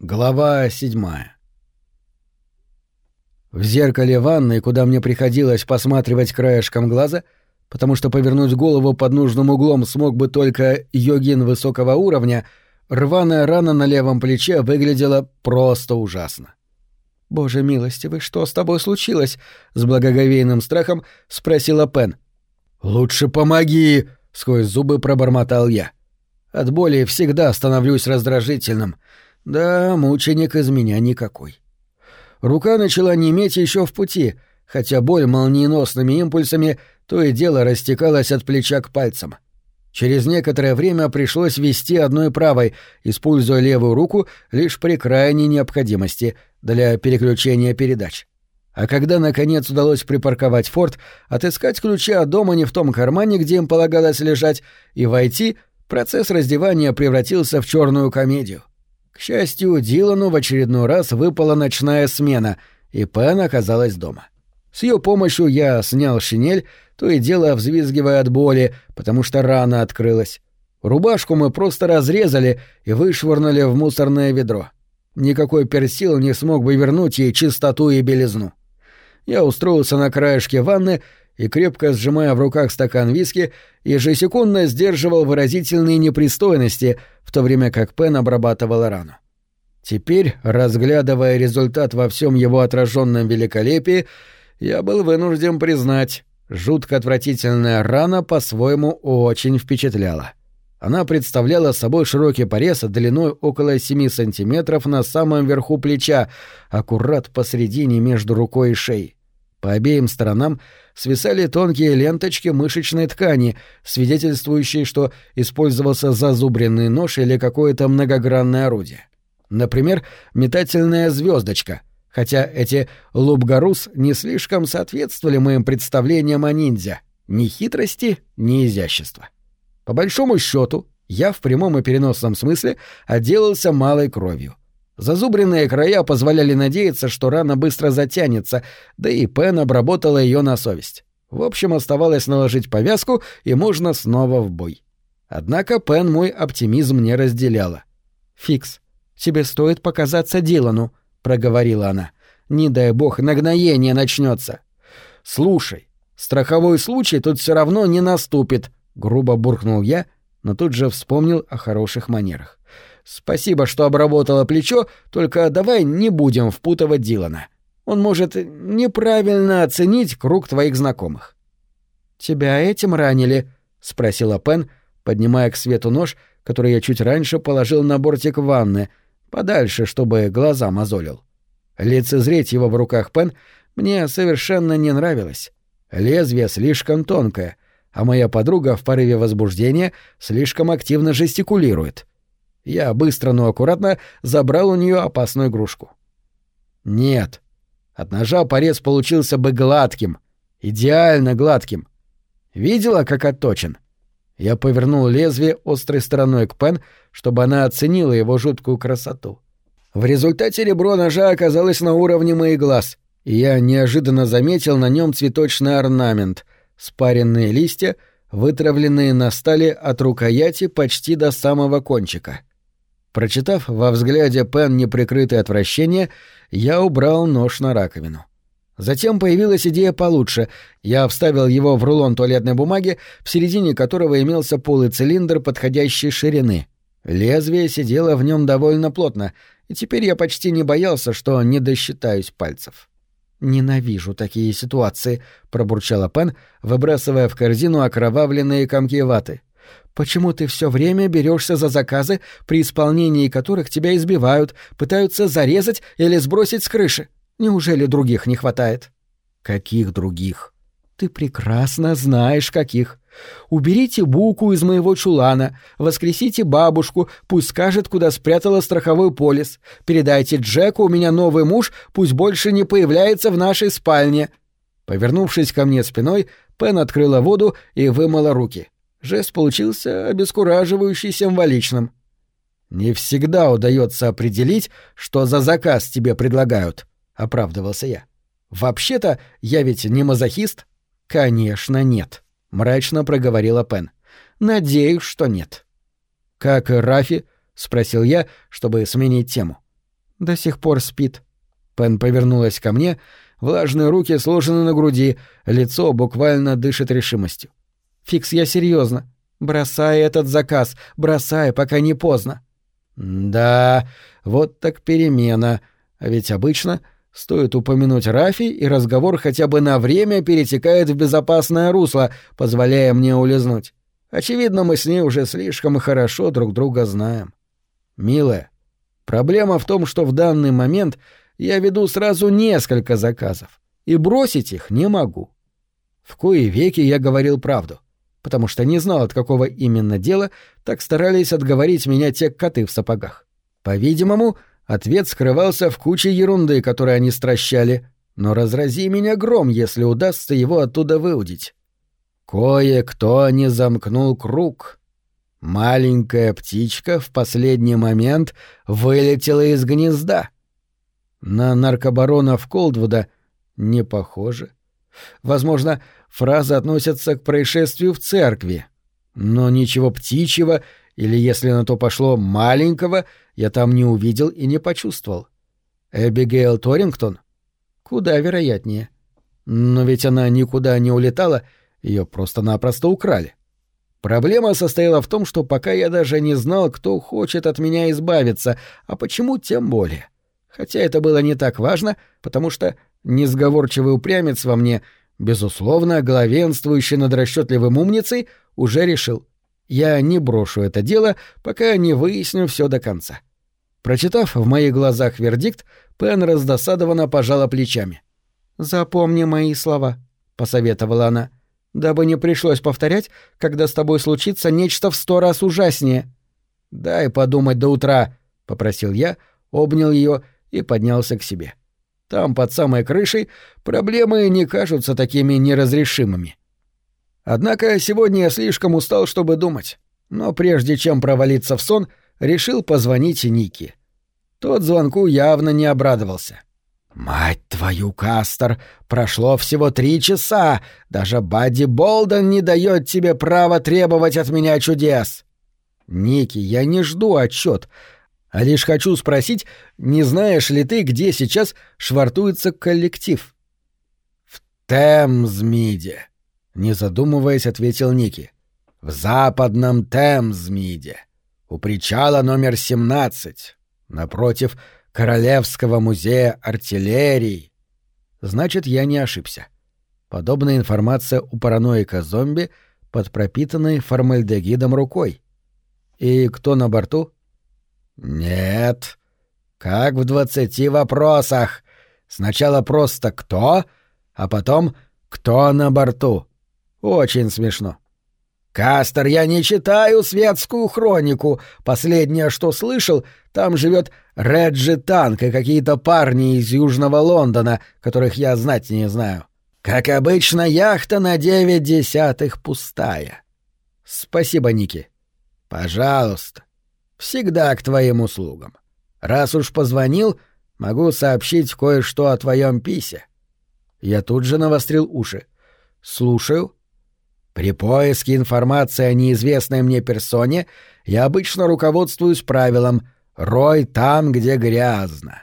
Глава седьмая. В зеркале ванной, куда мне приходилось посматривать краешком глаза, потому что повернуть голову под нужным углом смог бы только йогин высокого уровня, рваная рана на левом плече выглядела просто ужасно. «Боже милостивый, что с тобой случилось?» — с благоговейным страхом спросила Пен. «Лучше помоги!» — сквозь зубы пробормотал я. От боли всегда становлюсь раздражительным — да, мученик из меня никакой. Рука начала неметь еще в пути, хотя боль молниеносными импульсами то и дело растекалась от плеча к пальцам. Через некоторое время пришлось вести одной правой, используя левую руку лишь при крайней необходимости для переключения передач. А когда, наконец, удалось припарковать форт, отыскать ключи от дома не в том кармане, где им полагалось лежать, и войти, процесс раздевания превратился в черную комедию. К счастью, Дилану в очередной раз выпала ночная смена, и Пен оказалась дома. С ее помощью я снял шинель, то и дело взвизгивая от боли, потому что рана открылась. Рубашку мы просто разрезали и вышвырнули в мусорное ведро. Никакой персил не смог бы вернуть ей чистоту и белизну. Я устроился на краешке ванны и, крепко сжимая в руках стакан виски, ежесекундно сдерживал выразительные непристойности, в то время как Пен обрабатывала рану. Теперь, разглядывая результат во всем его отраженном великолепии, я был вынужден признать, жутко отвратительная рана по-своему очень впечатляла. Она представляла собой широкий порез длиной около 7 сантиметров на самом верху плеча, аккурат посредине между рукой и шеей. По обеим сторонам свисали тонкие ленточки мышечной ткани, свидетельствующие, что использовался зазубренный нож или какое-то многогранное орудие. Например, метательная звездочка, хотя эти лубгарус не слишком соответствовали моим представлениям о ниндзя, ни хитрости, ни изящества. По большому счету, я в прямом и переносном смысле отделался малой кровью. Зазубренные края позволяли надеяться, что рана быстро затянется, да и Пен обработала ее на совесть. В общем, оставалось наложить повязку, и можно снова в бой. Однако Пен мой оптимизм не разделяла. «Фикс, тебе стоит показаться Дилану», — проговорила она. «Не дай бог, нагноение начнется. «Слушай, страховой случай тут все равно не наступит», — грубо буркнул я, но тут же вспомнил о хороших манерах. Спасибо, что обработала плечо, только давай не будем впутывать Дилана. Он может неправильно оценить круг твоих знакомых. Тебя этим ранили? спросила Пен, поднимая к свету нож, который я чуть раньше положил на бортик ванны, подальше, чтобы глаза мозолил. Лицезреть его в руках Пен мне совершенно не нравилось. Лезвие слишком тонкое, а моя подруга в порыве возбуждения слишком активно жестикулирует. Я быстро, но аккуратно забрал у нее опасную игрушку. Нет. От ножа порез получился бы гладким. Идеально гладким. Видела, как отточен? Я повернул лезвие острой стороной к Пен, чтобы она оценила его жуткую красоту. В результате ребро ножа оказалось на уровне моих глаз, и я неожиданно заметил на нем цветочный орнамент, спаренные листья, вытравленные на стале от рукояти почти до самого кончика. Прочитав во взгляде Пен неприкрытое отвращение, я убрал нож на раковину. Затем появилась идея получше. Я вставил его в рулон туалетной бумаги, в середине которого имелся полый цилиндр подходящей ширины. Лезвие сидело в нем довольно плотно, и теперь я почти не боялся, что не досчитаюсь пальцев. «Ненавижу такие ситуации», — пробурчала Пен, выбрасывая в корзину окровавленные комки ваты. Почему ты все время берешься за заказы, при исполнении которых тебя избивают, пытаются зарезать или сбросить с крыши? Неужели других не хватает? Каких других? Ты прекрасно знаешь, каких. Уберите буку из моего чулана, воскресите бабушку, пусть скажет, куда спрятала страховой полис. Передайте Джеку, у меня новый муж, пусть больше не появляется в нашей спальне. Повернувшись ко мне спиной, Пен открыла воду и вымыла руки. Жест получился обескураживающий символичным. «Не всегда удается определить, что за заказ тебе предлагают», — оправдывался я. «Вообще-то я ведь не мазохист?» «Конечно, нет», — мрачно проговорила Пен. «Надеюсь, что нет». «Как Рафи?» — спросил я, чтобы сменить тему. До сих пор спит. Пен повернулась ко мне, влажные руки сложены на груди, лицо буквально дышит решимостью. Фикс, я серьезно. Бросай этот заказ, бросай, пока не поздно. Да, вот так перемена. А ведь обычно стоит упомянуть Рафи, и разговор хотя бы на время перетекает в безопасное русло, позволяя мне улизнуть. Очевидно, мы с ней уже слишком хорошо друг друга знаем. Милая, проблема в том, что в данный момент я веду сразу несколько заказов, и бросить их не могу. В кои веки я говорил правду, потому что не знал, от какого именно дела так старались отговорить меня те коты в сапогах. По-видимому, ответ скрывался в куче ерунды, которую они стращали, но разрази меня гром, если удастся его оттуда выудить. Кое-кто не замкнул круг. Маленькая птичка в последний момент вылетела из гнезда. На наркобаронов Колдвуда не похоже. Возможно, фраза относится к происшествию в церкви. Но ничего птичьего, или, если на то пошло, маленького, я там не увидел и не почувствовал. Эбигейл Торингтон? Куда вероятнее. Но ведь она никуда не улетала — ее просто-напросто украли. Проблема состояла в том, что пока я даже не знал, кто хочет от меня избавиться, а почему тем более. Хотя это было не так важно, потому что несговорчивый упрямец во мне, безусловно, главенствующий над расчетливым умницей, уже решил. Я не брошу это дело, пока не выясню все до конца. Прочитав в моих глазах вердикт, Пен раздосадованно пожала плечами. «Запомни мои слова», — посоветовала она. — дабы не пришлось повторять, когда с тобой случится нечто в сто раз ужаснее. «Дай подумать до утра», — попросил я, обнял ее и поднялся к себе. Там, под самой крышей, проблемы не кажутся такими неразрешимыми. Однако сегодня я слишком устал, чтобы думать, но прежде чем провалиться в сон, решил позвонить Нике. Тот звонку явно не обрадовался — «Мать твою, Кастер, прошло всего три часа! Даже Бадди Болден не дает тебе права требовать от меня чудес!» «Ники, я не жду отчет, а лишь хочу спросить, не знаешь ли ты, где сейчас швартуется коллектив?» «В Темзмиде», — не задумываясь, ответил Ники. «В западном Темзмиде, у причала номер семнадцать, напротив Королевского музея артиллерии. Значит, я не ошибся. Подобная информация у параноика-зомби под пропитанной формальдегидом рукой. И кто на борту? Нет. Как в двадцати вопросах. Сначала просто «кто», а потом «кто на борту». Очень смешно. «Кастер, я не читаю светскую хронику. Последнее, что слышал, там живет Реджи Танк и какие-то парни из Южного Лондона, которых я знать не знаю. Как обычно, яхта на девять десятых пустая». «Спасибо, Ники». «Пожалуйста. Всегда к твоим услугам. Раз уж позвонил, могу сообщить кое-что о твоем писе». Я тут же навострил уши. «Слушаю». При поиске информации о неизвестной мне персоне я обычно руководствуюсь правилом «рой там, где грязно».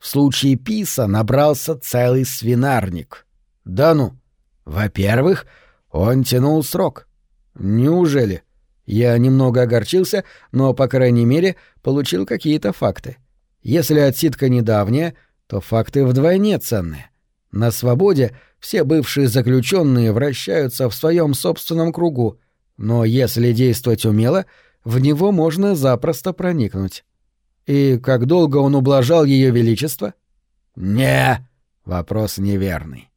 В случае Писа набрался целый свинарник. Да ну. Во-первых, он тянул срок. Неужели? Я немного огорчился, но, по крайней мере, получил какие-то факты. Если отсидка недавняя, то факты вдвойне ценные. На свободе все бывшие заключенные вращаются в своем собственном кругу, но если действовать умело, в него можно запросто проникнуть. И как долго он ублажал ее величество? Не, вопрос неверный.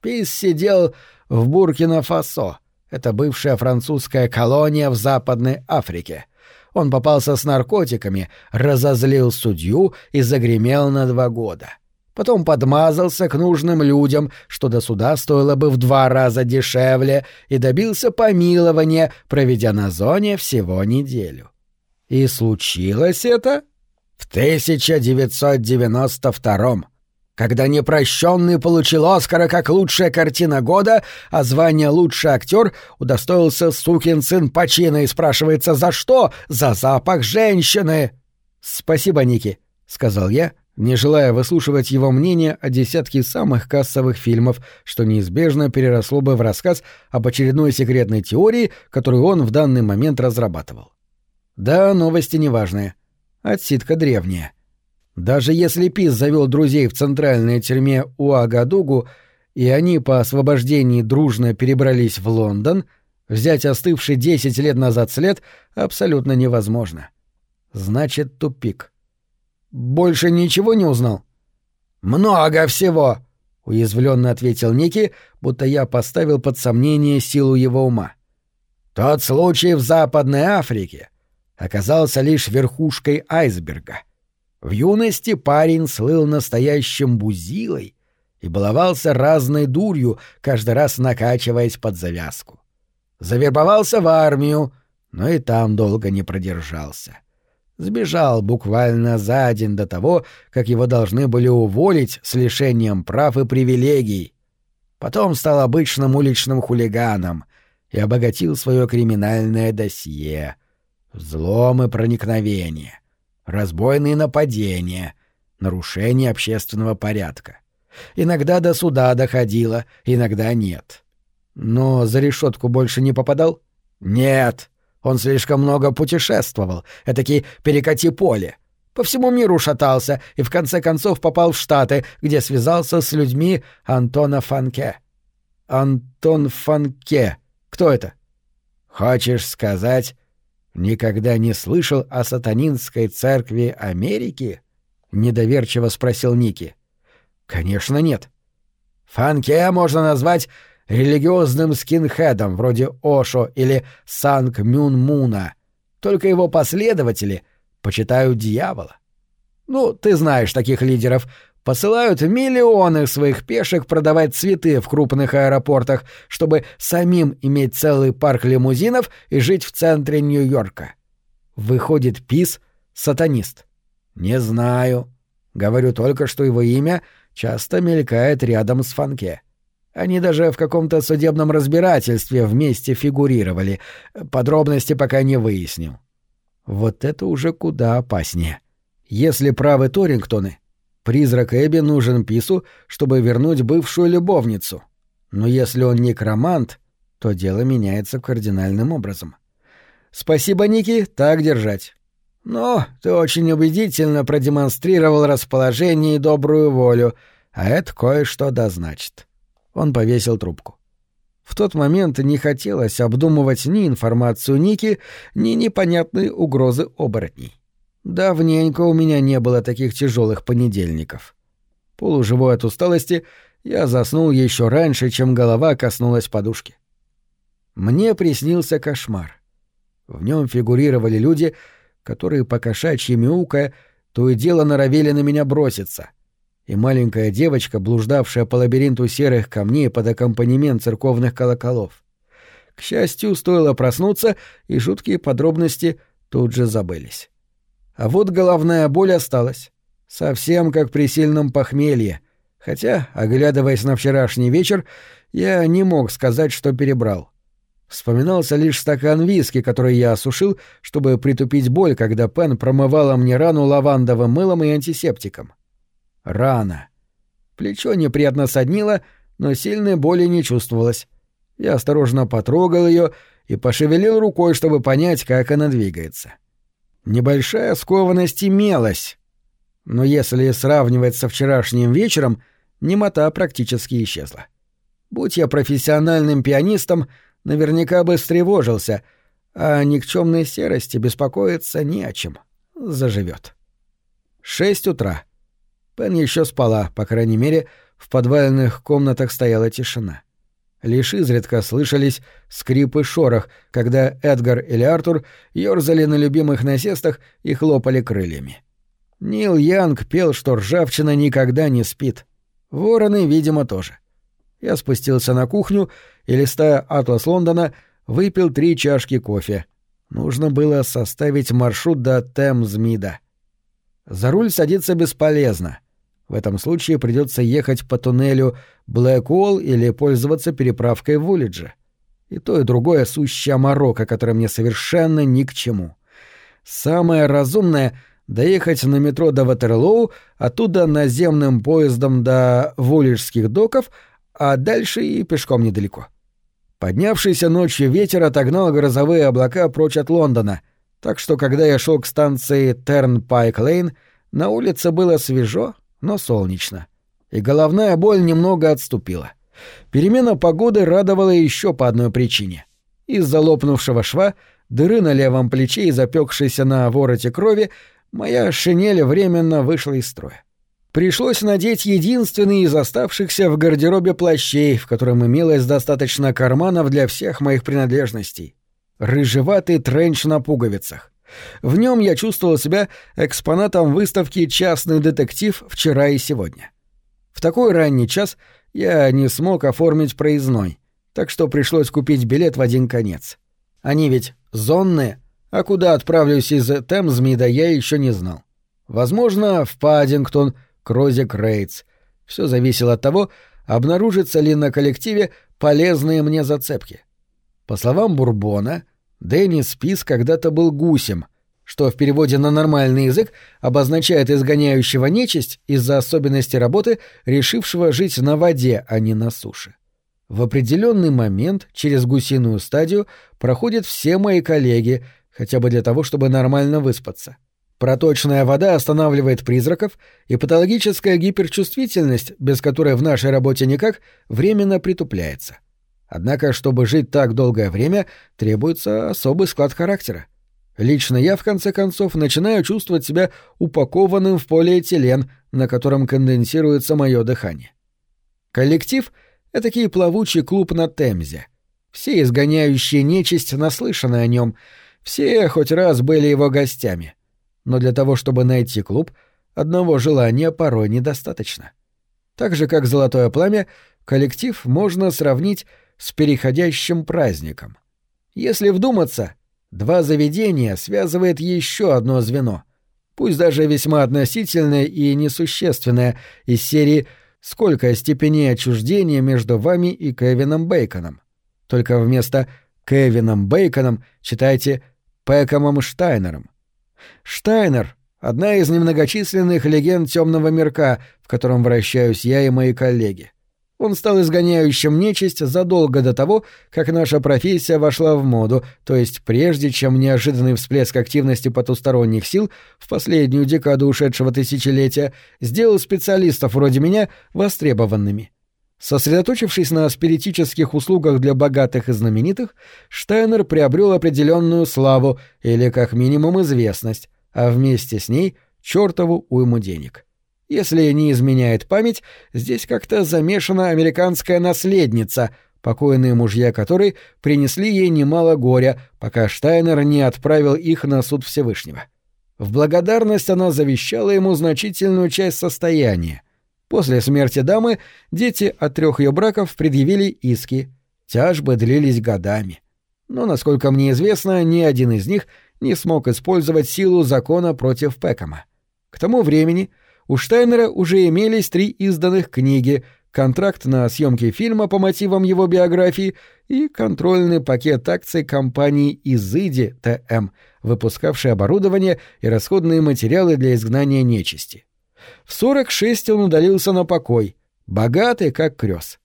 Пис сидел в Буркина-Фасо. Это бывшая французская колония в Западной Африке. Он попался с наркотиками, разозлил судью и загремел на два года потом подмазался к нужным людям, что до суда стоило бы в два раза дешевле, и добился помилования, проведя на зоне всего неделю. И случилось это в 1992 когда непрощенный получил Оскара как лучшая картина года, а звание «лучший актер» удостоился сукин сын Пачино и спрашивается «За что?» «За запах женщины!» «Спасибо, Ники», — сказал я, не желая выслушивать его мнение о десятке самых кассовых фильмов, что неизбежно переросло бы в рассказ об очередной секретной теории, которую он в данный момент разрабатывал. Да, новости неважные. Отсидка древняя. Даже если Пис завел друзей в центральной тюрьме Уагадугу, и они по освобождении дружно перебрались в Лондон, взять остывший десять лет назад след абсолютно невозможно. Значит, тупик. Больше ничего не узнал? Много всего, уязвленно ответил Ники, будто я поставил под сомнение силу его ума. Тот случай в Западной Африке оказался лишь верхушкой айсберга. В юности парень слыл настоящим бузилой и баловался разной дурью, каждый раз накачиваясь под завязку. Завербовался в армию, но и там долго не продержался. — Сбежал буквально за день до того, как его должны были уволить с лишением прав и привилегий. Потом стал обычным уличным хулиганом и обогатил свое криминальное досье. Взлом и проникновение, разбойные нападения, нарушение общественного порядка. Иногда до суда доходило, иногда нет. Но за решетку больше не попадал? Нет. Он слишком много путешествовал, этакий перекати поле. По всему миру шатался и в конце концов попал в Штаты, где связался с людьми Антона Фанке. Антон Фанке. Кто это? Хочешь сказать, никогда не слышал о сатанинской церкви Америки? Недоверчиво спросил Ники. Конечно, нет. Фанке можно назвать религиозным скинхедом вроде Ошо или Санг Мюн Муна. Только его последователи почитают дьявола. Ну, ты знаешь таких лидеров. Посылают миллионы своих пешек продавать цветы в крупных аэропортах, чтобы самим иметь целый парк лимузинов и жить в центре Нью-Йорка. Выходит, Пис — сатанист. Не знаю. Говорю только, что его имя часто мелькает рядом с Фанке. — они даже в каком-то судебном разбирательстве вместе фигурировали. Подробности пока не выяснил. Вот это уже куда опаснее. Если правы Торингтоны, призрак Эбби нужен Пису, чтобы вернуть бывшую любовницу. Но если он некромант, то дело меняется кардинальным образом. Спасибо, Ники, так держать. Но ты очень убедительно продемонстрировал расположение и добрую волю, а это кое-что дозначит. Он повесил трубку. В тот момент не хотелось обдумывать ни информацию Ники, ни непонятные угрозы оборотней. Давненько у меня не было таких тяжелых понедельников. Полуживой от усталости, я заснул еще раньше, чем голова коснулась подушки. Мне приснился кошмар. В нем фигурировали люди, которые по кошачьи мяукая то и дело норовели на меня броситься — и маленькая девочка, блуждавшая по лабиринту серых камней под аккомпанемент церковных колоколов. К счастью, стоило проснуться, и жуткие подробности тут же забылись. А вот головная боль осталась. Совсем как при сильном похмелье. Хотя, оглядываясь на вчерашний вечер, я не мог сказать, что перебрал. Вспоминался лишь стакан виски, который я осушил, чтобы притупить боль, когда Пен промывала мне рану лавандовым мылом и антисептиком. Рана. Плечо неприятно соднило, но сильной боли не чувствовалось. Я осторожно потрогал ее и пошевелил рукой, чтобы понять, как она двигается. Небольшая скованность имелась, но если сравнивать со вчерашним вечером, немота практически исчезла. Будь я профессиональным пианистом, наверняка бы встревожился, а о никчемной серости беспокоиться не о чем. Заживет. Шесть утра. Пен еще спала, по крайней мере, в подвальных комнатах стояла тишина. Лишь изредка слышались скрип и шорох, когда Эдгар или Артур ёрзали на любимых насестах и хлопали крыльями. Нил Янг пел, что ржавчина никогда не спит. Вороны, видимо, тоже. Я спустился на кухню и, листая «Атлас Лондона», выпил три чашки кофе. Нужно было составить маршрут до Темзмида. За руль садиться бесполезно. В этом случае придется ехать по туннелю Блэкуолл или пользоваться переправкой в. И то, и другое сущая морока, которая мне совершенно ни к чему. Самое разумное — доехать на метро до Ватерлоу, оттуда наземным поездом до Вулиджских доков, а дальше и пешком недалеко. Поднявшийся ночью ветер отогнал грозовые облака прочь от Лондона, так что когда я шел к станции Тернпайк-Лейн, на улице было свежо, но солнечно, и головная боль немного отступила. Перемена погоды радовала еще по одной причине. Из-за лопнувшего шва, дыры на левом плече и запекшейся на вороте крови, моя шинель временно вышла из строя. Пришлось надеть единственный из оставшихся в гардеробе плащей, в котором имелось достаточно карманов для всех моих принадлежностей. Рыжеватый тренч на пуговицах. В нем я чувствовал себя экспонатом выставки «Частный детектив» вчера и сегодня. В такой ранний час я не смог оформить проездной, так что пришлось купить билет в один конец. Они ведь зонные, а куда отправлюсь из Темзмида я еще не знал. Возможно, в Паддингтон, Крозик Рейтс. Все зависело от того, обнаружится ли на коллективе полезные мне зацепки. По словам Бурбона, Дэнни Спис когда-то был гусем, что в переводе на нормальный язык обозначает изгоняющего нечисть из-за особенностей работы, решившего жить на воде, а не на суше. В определенный момент через гусиную стадию проходят все мои коллеги, хотя бы для того, чтобы нормально выспаться. Проточная вода останавливает призраков, и патологическая гиперчувствительность, без которой в нашей работе никак, временно притупляется. Однако, чтобы жить так долгое время, требуется особый склад характера. Лично я, в конце концов, начинаю чувствовать себя упакованным в полиэтилен, на котором конденсируется мое дыхание. Коллектив — этакий плавучий клуб на Темзе. Все изгоняющие нечисть наслышаны о нем, все хоть раз были его гостями. Но для того, чтобы найти клуб, одного желания порой недостаточно. Так же, как «Золотое пламя», коллектив можно сравнить с переходящим праздником. Если вдуматься — Два заведения связывает еще одно звено, пусть даже весьма относительное и несущественное, из серии «Сколько степеней отчуждения между вами и Кевином Бейконом?» Только вместо «Кевином Бейконом» читайте «Пэкомом Штайнером». Штайнер — одна из немногочисленных легенд темного мирка, в котором вращаюсь я и мои коллеги. Он стал изгоняющим нечисть задолго до того, как наша профессия вошла в моду, то есть прежде, чем неожиданный всплеск активности потусторонних сил в последнюю декаду ушедшего тысячелетия сделал специалистов вроде меня востребованными. Сосредоточившись на спиритических услугах для богатых и знаменитых, Штайнер приобрел определенную славу или, как минимум, известность, а вместе с ней — чертову уйму денег. — если не изменяет память, здесь как-то замешана американская наследница, покойные мужья которой принесли ей немало горя, пока Штайнер не отправил их на суд Всевышнего. В благодарность она завещала ему значительную часть состояния. После смерти дамы дети от трех ее браков предъявили иски. Тяжбы длились годами. Но, насколько мне известно, ни один из них не смог использовать силу закона против Пекома. К тому времени у Штайнера уже имелись три изданных книги, контракт на съемки фильма по мотивам его биографии и контрольный пакет акций компании «Изыди» ТМ, выпускавшей оборудование и расходные материалы для изгнания нечисти. В 46 он удалился на покой, богатый как крёс.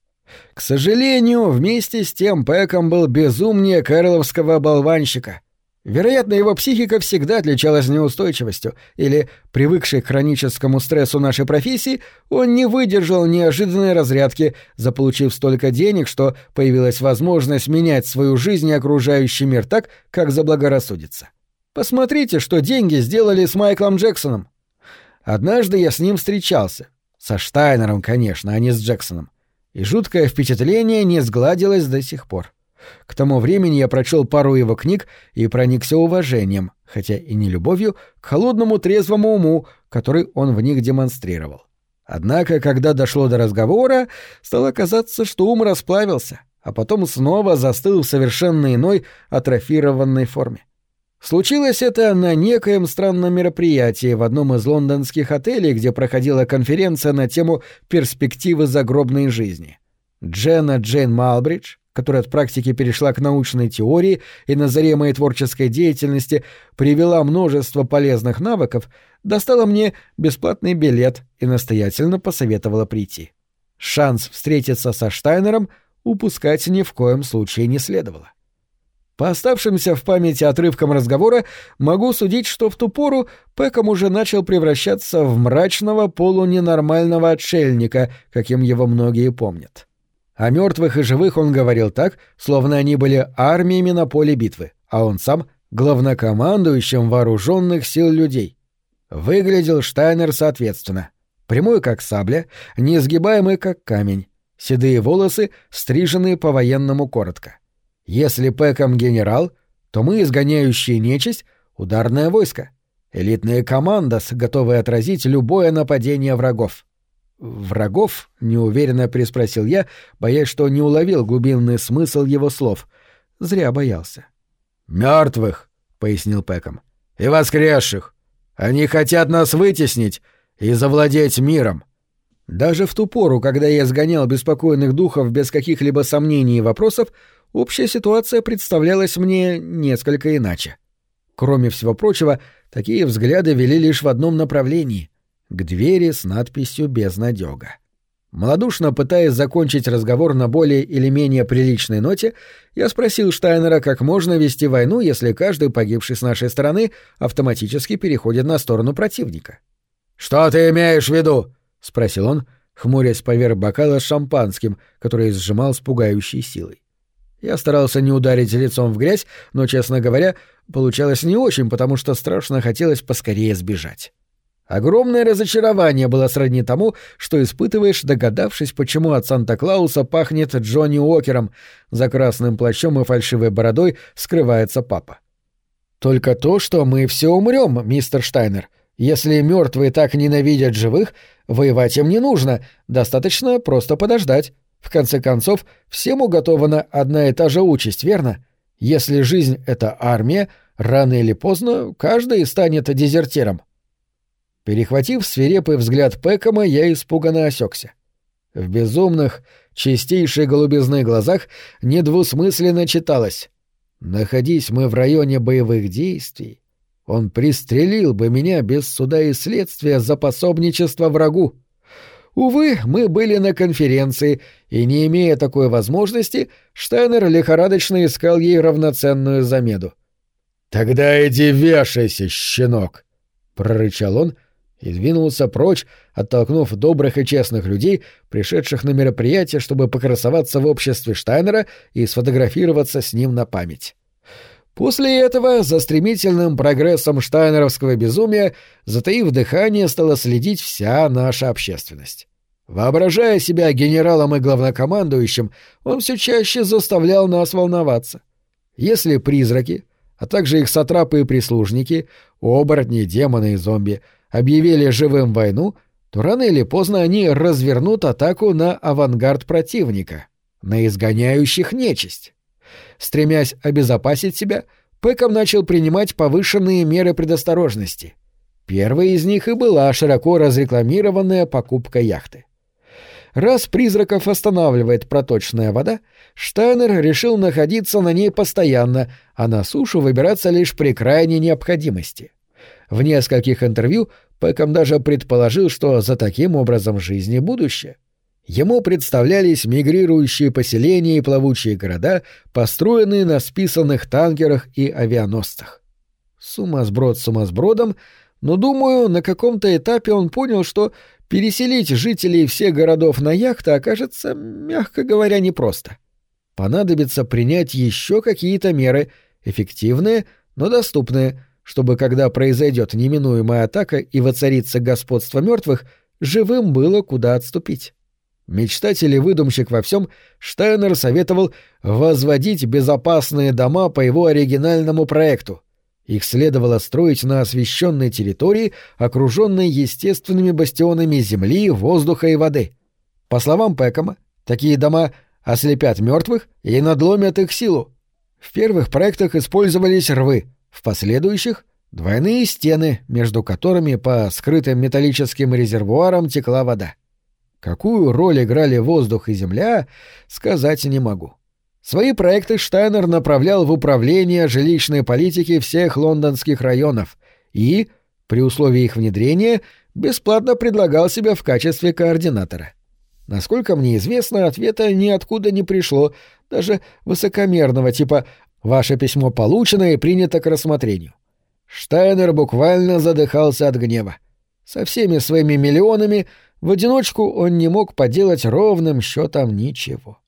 К сожалению, вместе с тем Пэком был безумнее кэрловского болванщика — Вероятно, его психика всегда отличалась неустойчивостью, или, привыкший к хроническому стрессу нашей профессии, он не выдержал неожиданной разрядки, заполучив столько денег, что появилась возможность менять свою жизнь и окружающий мир так, как заблагорассудится. Посмотрите, что деньги сделали с Майклом Джексоном. Однажды я с ним встречался. Со Штайнером, конечно, а не с Джексоном. И жуткое впечатление не сгладилось до сих пор. К тому времени я прочел пару его книг и проникся уважением, хотя и не любовью, к холодному трезвому уму, который он в них демонстрировал. Однако, когда дошло до разговора, стало казаться, что ум расплавился, а потом снова застыл в совершенно иной атрофированной форме. Случилось это на некоем странном мероприятии в одном из лондонских отелей, где проходила конференция на тему «Перспективы загробной жизни». Дженна Джейн Малбридж, которая от практики перешла к научной теории и на заре моей творческой деятельности привела множество полезных навыков, достала мне бесплатный билет и настоятельно посоветовала прийти. Шанс встретиться со Штайнером упускать ни в коем случае не следовало. По оставшимся в памяти отрывкам разговора могу судить, что в ту пору Пэком уже начал превращаться в мрачного полуненормального отшельника, каким его многие помнят. О мертвых и живых он говорил так, словно они были армиями на поле битвы, а он сам — главнокомандующим вооруженных сил людей. Выглядел Штайнер соответственно. Прямой как сабля, неизгибаемый как камень, седые волосы, стриженные по-военному коротко. Если Пэком генерал, то мы, изгоняющие нечисть, ударное войско. Элитная команда, готовая отразить любое нападение врагов. «Врагов?» — неуверенно приспросил я, боясь, что не уловил глубинный смысл его слов. Зря боялся. Мертвых, пояснил Пэком. «И воскресших. Они хотят нас вытеснить и завладеть миром». Даже в ту пору, когда я сгонял беспокойных духов без каких-либо сомнений и вопросов, общая ситуация представлялась мне несколько иначе. Кроме всего прочего, такие взгляды вели лишь в одном направлении — к двери с надписью «Безнадёга». Молодушно пытаясь закончить разговор на более или менее приличной ноте, я спросил Штайнера, как можно вести войну, если каждый погибший с нашей стороны автоматически переходит на сторону противника. «Что ты имеешь в виду?» — спросил он, хмурясь поверх бокала с шампанским, который сжимал с пугающей силой. Я старался не ударить лицом в грязь, но, честно говоря, получалось не очень, потому что страшно хотелось поскорее сбежать. Огромное разочарование было сродни тому, что испытываешь, догадавшись, почему от Санта-Клауса пахнет Джонни Уокером, за красным плащом и фальшивой бородой скрывается папа. «Только то, что мы все умрем, мистер Штайнер. Если мертвые так ненавидят живых, воевать им не нужно, достаточно просто подождать. В конце концов, всем уготована одна и та же участь, верно? Если жизнь — это армия, рано или поздно каждый станет дезертиром. Перехватив свирепый взгляд Пэкома, я испуганно осекся. В безумных, чистейшей голубизны глазах недвусмысленно читалось «Находись мы в районе боевых действий, он пристрелил бы меня без суда и следствия за пособничество врагу». Увы, мы были на конференции, и, не имея такой возможности, Штайнер лихорадочно искал ей равноценную замеду. «Тогда иди вешайся, щенок!» — прорычал он, — и двинулся прочь, оттолкнув добрых и честных людей, пришедших на мероприятие, чтобы покрасоваться в обществе Штайнера и сфотографироваться с ним на память. После этого за стремительным прогрессом штайнеровского безумия, затаив дыхание, стала следить вся наша общественность. Воображая себя генералом и главнокомандующим, он все чаще заставлял нас волноваться. Если призраки, а также их сатрапы и прислужники, оборотни, демоны и зомби — объявили живым войну, то рано или поздно они развернут атаку на авангард противника, на изгоняющих нечисть. Стремясь обезопасить себя, Пэком начал принимать повышенные меры предосторожности. Первой из них и была широко разрекламированная покупка яхты. Раз призраков останавливает проточная вода, Штайнер решил находиться на ней постоянно, а на сушу выбираться лишь при крайней необходимости. В нескольких интервью Пэком даже предположил, что за таким образом жизни будущее. Ему представлялись мигрирующие поселения и плавучие города, построенные на списанных танкерах и авианосцах. Сумасброд сумасбродом, но, думаю, на каком-то этапе он понял, что переселить жителей всех городов на яхты окажется, мягко говоря, непросто. Понадобится принять еще какие-то меры, эффективные, но доступные, чтобы, когда произойдет неминуемая атака и воцарится господство мертвых, живым было куда отступить. Мечтатель и выдумщик во всем, Штайнер советовал возводить безопасные дома по его оригинальному проекту. Их следовало строить на освещенной территории, окруженной естественными бастионами земли, воздуха и воды. По словам Пэкома, такие дома ослепят мертвых и надломят их силу. В первых проектах использовались рвы — в последующих — двойные стены, между которыми по скрытым металлическим резервуарам текла вода. Какую роль играли воздух и земля, сказать не могу. Свои проекты Штайнер направлял в управление жилищной политики всех лондонских районов и, При условии их внедрения бесплатно предлагал себя в качестве координатора. Насколько мне известно, ответа ниоткуда не пришло, даже высокомерного типа «Ваше письмо получено и принято к рассмотрению». Штайнер буквально задыхался от гнева. Со всеми своими миллионами в одиночку он не мог поделать ровным счетом ничего.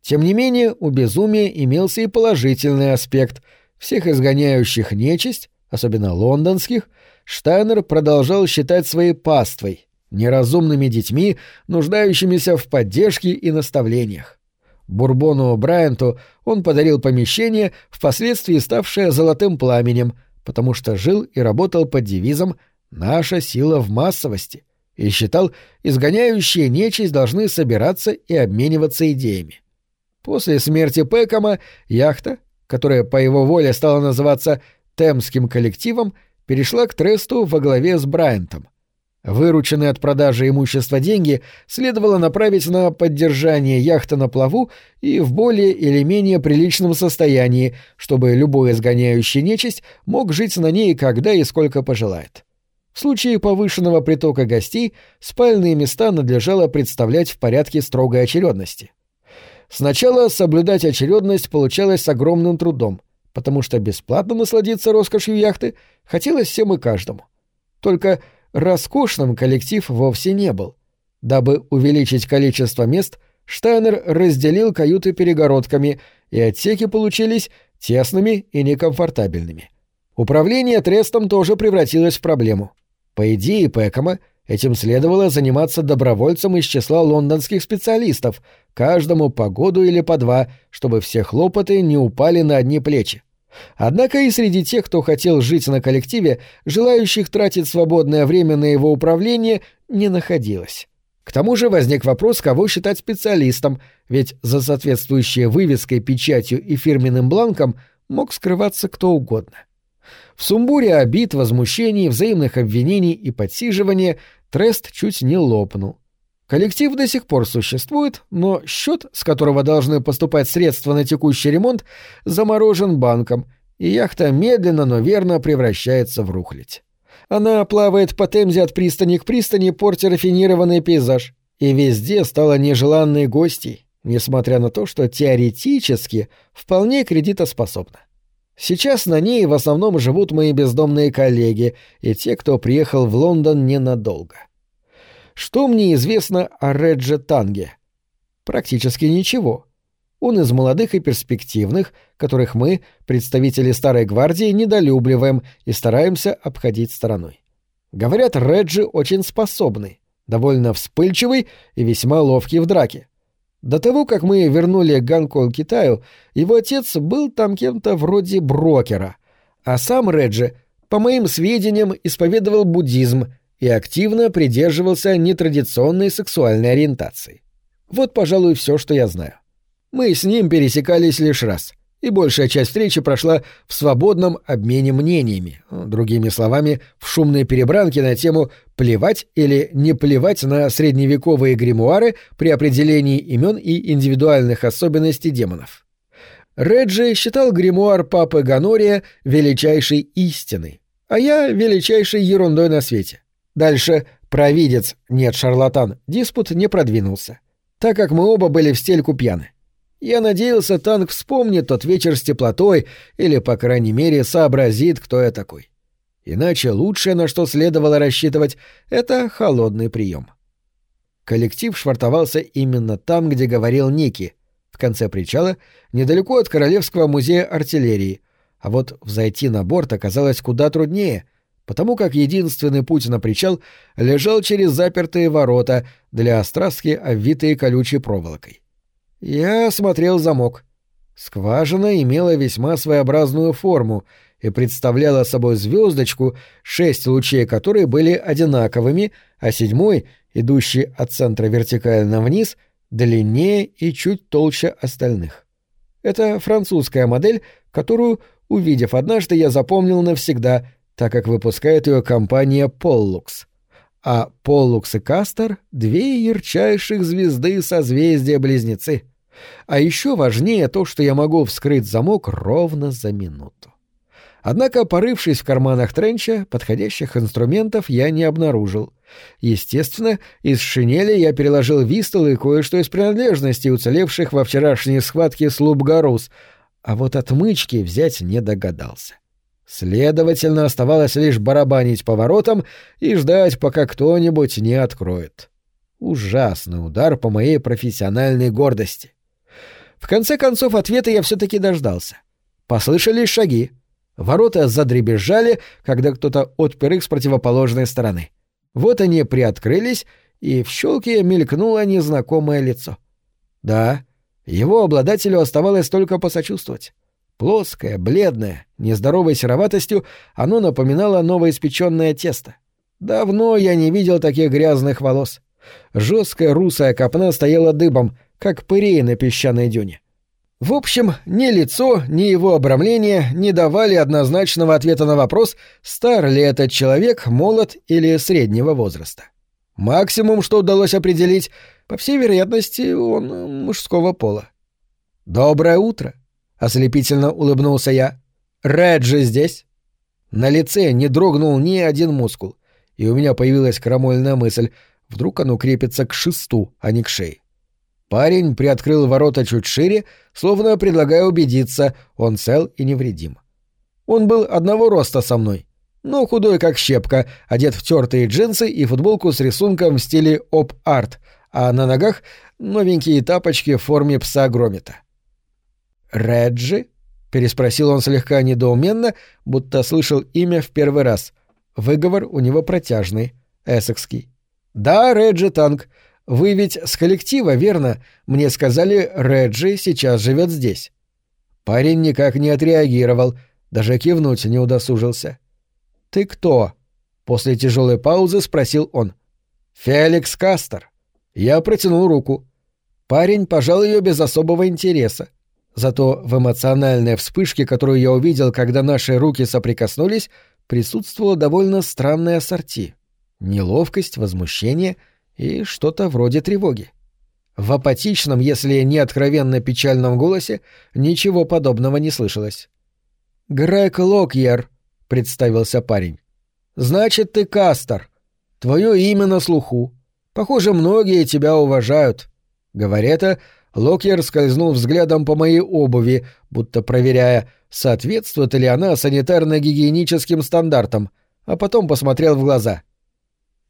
Тем не менее, у безумия имелся и положительный аспект. Всех изгоняющих нечисть, особенно лондонских, Штайнер продолжал считать своей паствой, неразумными детьми, нуждающимися в поддержке и наставлениях. Бурбону Брайанту он подарил помещение, впоследствии ставшее золотым пламенем, потому что жил и работал под девизом «Наша сила в массовости» и считал, изгоняющие нечисть должны собираться и обмениваться идеями. После смерти Пэкома яхта, которая по его воле стала называться Темским коллективом, перешла к Тресту во главе с Брайантом. Вырученные от продажи имущества деньги следовало направить на поддержание яхты на плаву и в более или менее приличном состоянии, чтобы любой изгоняющий нечисть мог жить на ней когда и сколько пожелает. В случае повышенного притока гостей спальные места надлежало представлять в порядке строгой очередности. Сначала соблюдать очередность получалось с огромным трудом, потому что бесплатно насладиться роскошью яхты хотелось всем и каждому. Только роскошным коллектив вовсе не был. Дабы увеличить количество мест, Штайнер разделил каюты перегородками, и отсеки получились тесными и некомфортабельными. Управление трестом тоже превратилось в проблему. По идее Пэкома, этим следовало заниматься добровольцем из числа лондонских специалистов, каждому по году или по два, чтобы все хлопоты не упали на одни плечи. Однако и среди тех, кто хотел жить на коллективе, желающих тратить свободное время на его управление, не находилось. К тому же возник вопрос, кого считать специалистом, ведь за соответствующей вывеской, печатью и фирменным бланком мог скрываться кто угодно. В сумбуре обид, возмущений, взаимных обвинений и подсиживания Трест чуть не лопнул. Коллектив до сих пор существует, но счет, с которого должны поступать средства на текущий ремонт, заморожен банком, и яхта медленно, но верно превращается в рухлядь. Она плавает по Темзе от пристани к пристани, портя рафинированный пейзаж, и везде стала нежеланной гостьей, несмотря на то, что теоретически вполне кредитоспособна. Сейчас на ней в основном живут мои бездомные коллеги и те, кто приехал в Лондон ненадолго. — что мне известно о Редже Танге? Практически ничего. Он из молодых и перспективных, которых мы, представители Старой Гвардии, недолюбливаем и стараемся обходить стороной. Говорят, Реджи очень способный, довольно вспыльчивый и весьма ловкий в драке. До того, как мы вернули Гонконг Китаю, его отец был там кем-то вроде брокера, а сам Реджи, по моим сведениям, исповедовал буддизм и активно придерживался нетрадиционной сексуальной ориентации. Вот, пожалуй, все, что я знаю. Мы с ним пересекались лишь раз, и большая часть встречи прошла в свободном обмене мнениями, другими словами, в шумной перебранке на тему «плевать или не плевать на средневековые гримуары при определении имен и индивидуальных особенностей демонов». Реджи считал гримуар папы Ганория величайшей истиной, а я величайшей ерундой на свете. Дальше «провидец, нет, шарлатан» диспут не продвинулся, так как мы оба были в стельку пьяны. Я надеялся, танк вспомнит тот вечер с теплотой или, по крайней мере, сообразит, кто я такой. Иначе лучшее, на что следовало рассчитывать, — это холодный прием. Коллектив швартовался именно там, где говорил Ники, в конце причала, недалеко от Королевского музея артиллерии, а вот взойти на борт оказалось куда труднее, потому как единственный путь на причал лежал через запертые ворота для остраски, обвитые колючей проволокой. Я осмотрел замок. Скважина имела весьма своеобразную форму и представляла собой звездочку, шесть лучей которой были одинаковыми, а седьмой, идущий от центра вертикально вниз, длиннее и чуть толще остальных. Это французская модель, которую, увидев однажды, я запомнил навсегда — так как выпускает ее компания Pollux. А Pollux и Кастер — две ярчайших звезды созвездия-близнецы. А еще важнее то, что я могу вскрыть замок ровно за минуту. Однако, порывшись в карманах Тренча, подходящих инструментов я не обнаружил. Естественно, из шинели я переложил вистол и кое-что из принадлежностей, уцелевших во вчерашней схватке с Лубгарус, а вот отмычки взять не догадался. Следовательно, оставалось лишь барабанить по воротам и ждать, пока кто-нибудь не откроет. Ужасный удар по моей профессиональной гордости. В конце концов, ответа я все-таки дождался. Послышались шаги. Ворота задребезжали, когда кто-то отпер их с противоположной стороны. Вот они приоткрылись, и в щелке мелькнуло незнакомое лицо. Да, его обладателю оставалось только посочувствовать. Плоское, бледное, нездоровой сероватостью, оно напоминало новоиспеченное тесто. Давно я не видел таких грязных волос. Жесткая русая копна стояла дыбом, как пырей на песчаной дюне. В общем, ни лицо, ни его обрамление не давали однозначного ответа на вопрос, стар ли этот человек, молод или среднего возраста. Максимум, что удалось определить, по всей вероятности, он мужского пола. «Доброе утро!» — ослепительно улыбнулся я. «Реджи здесь?» На лице не дрогнул ни один мускул, и у меня появилась крамольная мысль, вдруг оно крепится к шесту, а не к шее. Парень приоткрыл ворота чуть шире, словно предлагая убедиться, он цел и невредим. Он был одного роста со мной, но худой как щепка, одет в тертые джинсы и футболку с рисунком в стиле оп-арт, а на ногах новенькие тапочки в форме пса Громита. «Реджи?» — переспросил он слегка недоуменно, будто слышал имя в первый раз. Выговор у него протяжный, эссекский. «Да, Реджи Танк. Вы ведь с коллектива, верно? Мне сказали, Реджи сейчас живет здесь». Парень никак не отреагировал, даже кивнуть не удосужился. «Ты кто?» — после тяжелой паузы спросил он. «Феликс Кастер». Я протянул руку. Парень пожал ее без особого интереса. Зато в эмоциональной вспышке, которую я увидел, когда наши руки соприкоснулись, присутствовало довольно странное ассорти. Неловкость, возмущение — и что-то вроде тревоги. В апатичном, если не откровенно печальном голосе ничего подобного не слышалось. «Грег Локьер», — представился парень. «Значит, ты Кастер. Твое имя на слуху. Похоже, многие тебя уважают». Говоря это, Локьер скользнул взглядом по моей обуви, будто проверяя, соответствует ли она санитарно-гигиеническим стандартам, а потом посмотрел в глаза.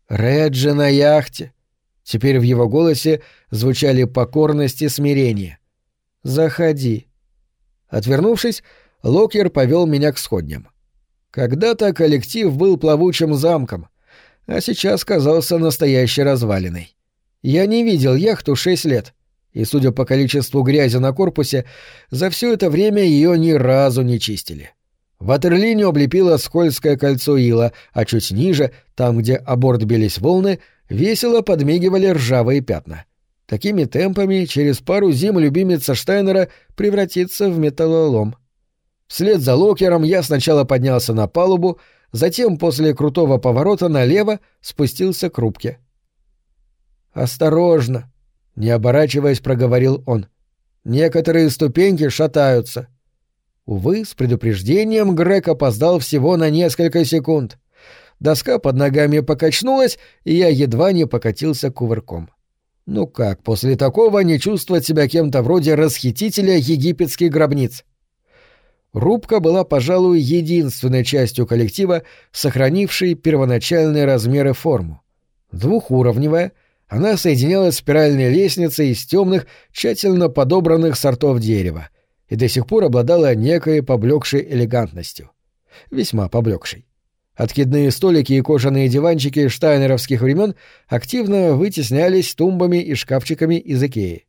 «Реджи на яхте», Теперь в его голосе звучали покорность и смирение. «Заходи». Отвернувшись, Локер повел меня к сходням. Когда-то коллектив был плавучим замком, а сейчас казался настоящей развалиной. Я не видел яхту шесть лет, и, судя по количеству грязи на корпусе, за все это время ее ни разу не чистили. Ватерлинию облепило скользкое кольцо ила, а чуть ниже, там, где о бились волны, весело подмигивали ржавые пятна. Такими темпами через пару зим любимица Штайнера превратится в металлолом. Вслед за локером я сначала поднялся на палубу, затем после крутого поворота налево спустился к рубке. «Осторожно!» — не оборачиваясь, проговорил он. «Некоторые ступеньки шатаются». Увы, с предупреждением Грег опоздал всего на несколько секунд. Доска под ногами покачнулась, и я едва не покатился кувырком. Ну как, после такого не чувствовать себя кем-то вроде расхитителя египетских гробниц? Рубка была, пожалуй, единственной частью коллектива, сохранившей первоначальные размеры форму. Двухуровневая, она соединялась спиральной лестницей из темных, тщательно подобранных сортов дерева и до сих пор обладала некой поблекшей элегантностью. Весьма поблекшей. Откидные столики и кожаные диванчики штайнеровских времен активно вытеснялись тумбами и шкафчиками из Икеи.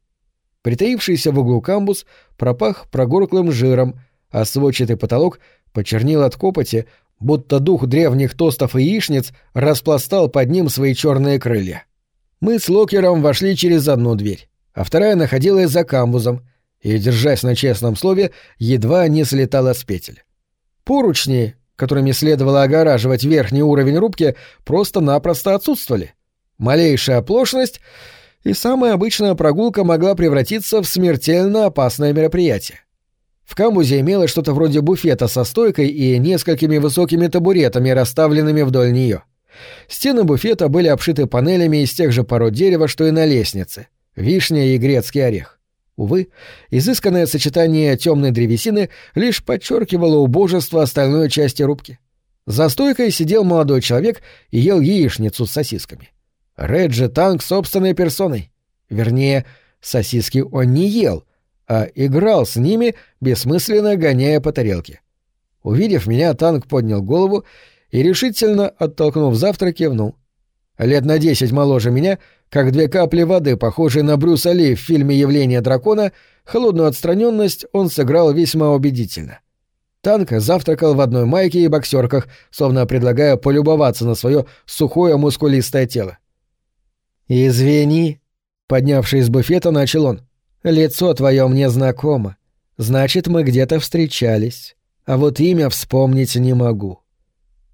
Притаившийся в углу камбус пропах прогорклым жиром, а сводчатый потолок почернил от копоти, будто дух древних тостов и яичниц распластал под ним свои черные крылья. Мы с Локером вошли через одну дверь, а вторая находилась за камбузом, и, держась на честном слове, едва не слетала с петель. Поручни, которыми следовало огораживать верхний уровень рубки, просто-напросто отсутствовали. Малейшая оплошность и самая обычная прогулка могла превратиться в смертельно опасное мероприятие. В камбузе имелось что-то вроде буфета со стойкой и несколькими высокими табуретами, расставленными вдоль нее. Стены буфета были обшиты панелями из тех же пород дерева, что и на лестнице — вишня и грецкий орех. Увы, изысканное сочетание темной древесины лишь подчеркивало убожество остальной части рубки. За стойкой сидел молодой человек и ел яичницу с сосисками. Реджи Танк собственной персоной. Вернее, сосиски он не ел, а играл с ними, бессмысленно гоняя по тарелке. Увидев меня, Танк поднял голову и, решительно оттолкнув завтрак, кивнул. Лет на десять моложе меня, как две капли воды, похожие на Брюса Ли в фильме «Явление дракона», холодную отстраненность он сыграл весьма убедительно. Танк завтракал в одной майке и боксерках, словно предлагая полюбоваться на свое сухое мускулистое тело. «Извини», — поднявшись из буфета, начал он. «Лицо твое мне знакомо. Значит, мы где-то встречались. А вот имя вспомнить не могу».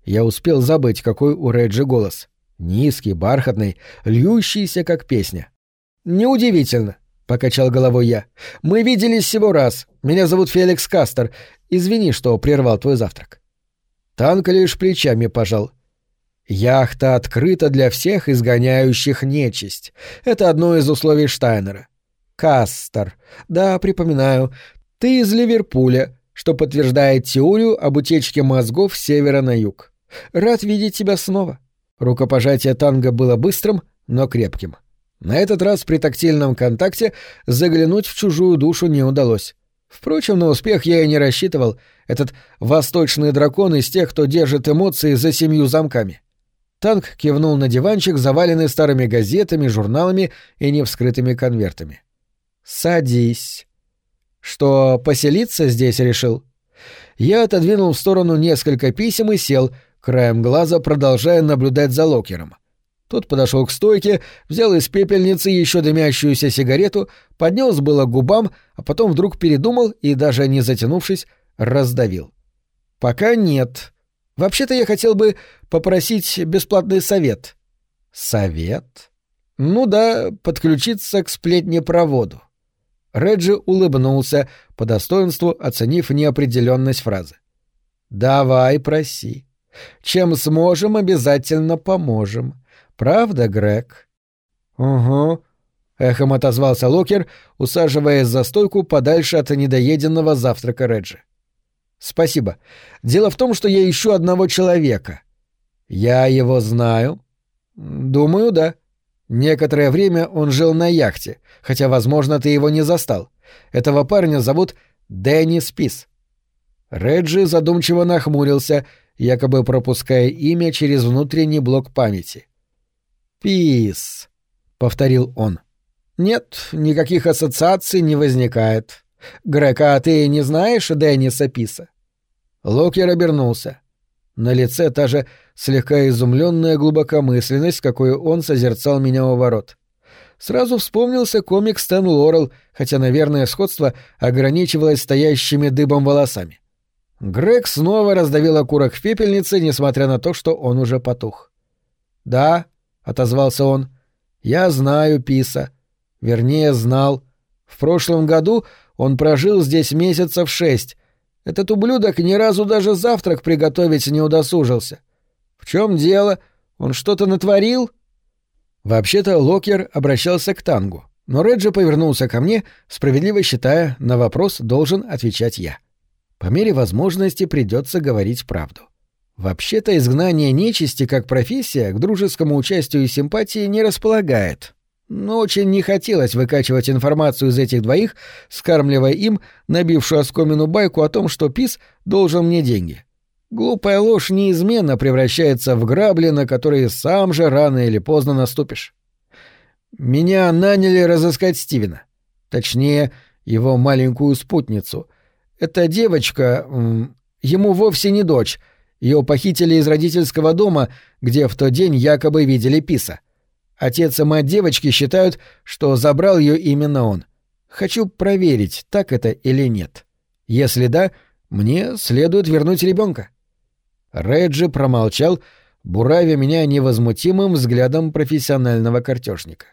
Я успел забыть, какой у Реджи голос. Низкий, бархатный, льющийся, как песня. «Неудивительно», — покачал головой я. «Мы виделись всего раз. Меня зовут Феликс Кастер. Извини, что прервал твой завтрак». Танк лишь плечами пожал. «Яхта открыта для всех изгоняющих нечисть. Это одно из условий Штайнера. Кастер. Да, припоминаю. Ты из Ливерпуля, что подтверждает теорию об утечке мозгов с севера на юг. Рад видеть тебя снова». Рукопожатие танго было быстрым, но крепким. На этот раз при тактильном контакте заглянуть в чужую душу не удалось. Впрочем, на успех я и не рассчитывал. Этот восточный дракон из тех, кто держит эмоции за семью замками. Танк кивнул на диванчик, заваленный старыми газетами, журналами и невскрытыми конвертами. «Садись». «Что, поселиться здесь решил?» Я отодвинул в сторону несколько писем и сел, краем глаза продолжая наблюдать за Локером. Тот подошел к стойке, взял из пепельницы еще дымящуюся сигарету, поднес было к губам, а потом вдруг передумал и, даже не затянувшись, раздавил. «Пока нет. Вообще-то я хотел бы попросить бесплатный совет». «Совет?» «Ну да, подключиться к сплетнепроводу». Реджи улыбнулся, по достоинству оценив неопределенность фразы. «Давай, проси. Чем сможем, обязательно поможем. Правда, Грег? Угу. Эхом отозвался Локер, усаживаясь за стойку подальше от недоеденного завтрака Реджи. Спасибо. Дело в том, что я ищу одного человека. Я его знаю. Думаю, да. Некоторое время он жил на яхте, хотя, возможно, ты его не застал. Этого парня зовут Дэнни Спис. Реджи задумчиво нахмурился якобы пропуская имя через внутренний блок памяти. «Пис», — повторил он. «Нет, никаких ассоциаций не возникает. Грека, а ты не знаешь Денниса Писа?» Локер обернулся. На лице та же слегка изумленная глубокомысленность, какой он созерцал меня у ворот. Сразу вспомнился комик Стэн Лорел, хотя, наверное, сходство ограничивалось стоящими дыбом волосами. Грег снова раздавил окурок в пепельнице, несмотря на то, что он уже потух. «Да», — отозвался он, — «я знаю Писа. Вернее, знал. В прошлом году он прожил здесь месяцев шесть. Этот ублюдок ни разу даже завтрак приготовить не удосужился. В чем дело? Он что-то натворил?» Вообще-то Локер обращался к Тангу, но Реджи повернулся ко мне, справедливо считая, на вопрос должен отвечать я. — по мере возможности придется говорить правду. Вообще-то изгнание нечисти как профессия к дружескому участию и симпатии не располагает. Но очень не хотелось выкачивать информацию из этих двоих, скармливая им набившую оскомину байку о том, что Пис должен мне деньги. Глупая ложь неизменно превращается в грабли, на которые сам же рано или поздно наступишь. Меня наняли разыскать Стивена. Точнее, его маленькую спутницу — эта девочка... Ему вовсе не дочь. Ее похитили из родительского дома, где в тот день якобы видели Писа. Отец и мать девочки считают, что забрал ее именно он. Хочу проверить, так это или нет. Если да, мне следует вернуть ребенка. Реджи промолчал, буравя меня невозмутимым взглядом профессионального картежника.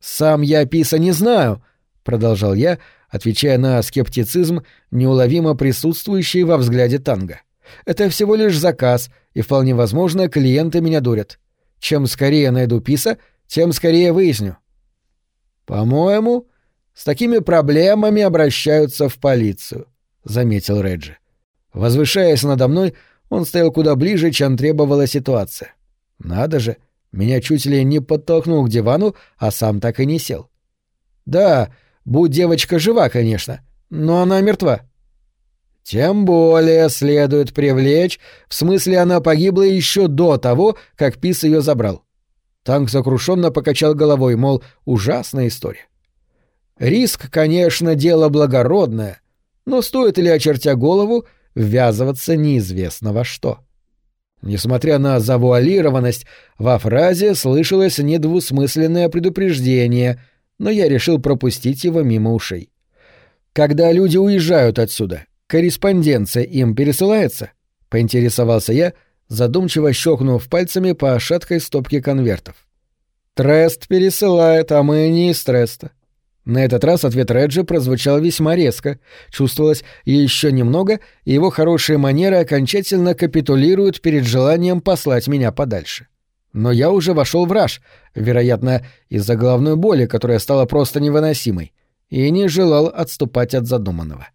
«Сам я Писа не знаю», — продолжал я, отвечая на скептицизм, неуловимо присутствующий во взгляде танго. «Это всего лишь заказ, и вполне возможно, клиенты меня дурят. Чем скорее найду Писа, тем скорее выясню». «По-моему, с такими проблемами обращаются в полицию», — заметил Реджи. Возвышаясь надо мной, он стоял куда ближе, чем требовала ситуация. Надо же, меня чуть ли не подтолкнул к дивану, а сам так и не сел. Да, будь девочка жива, конечно, но она мертва. Тем более следует привлечь, в смысле она погибла еще до того, как Пис ее забрал. Танк сокрушенно покачал головой, мол, ужасная история. Риск, конечно, дело благородное, но стоит ли, очертя голову, ввязываться неизвестно во что? Несмотря на завуалированность, во фразе слышалось недвусмысленное предупреждение, но я решил пропустить его мимо ушей. Когда люди уезжают отсюда, корреспонденция им пересылается? Поинтересовался я, задумчиво щелкнув пальцами по шаткой стопке конвертов. Трест пересылает, а мы не из Треста. На этот раз ответ Реджи прозвучал весьма резко. Чувствовалось еще немного, и его хорошие манеры окончательно капитулируют перед желанием послать меня подальше. Но я уже вошел в раж, вероятно, из-за головной боли, которая стала просто невыносимой, и не желал отступать от задуманного.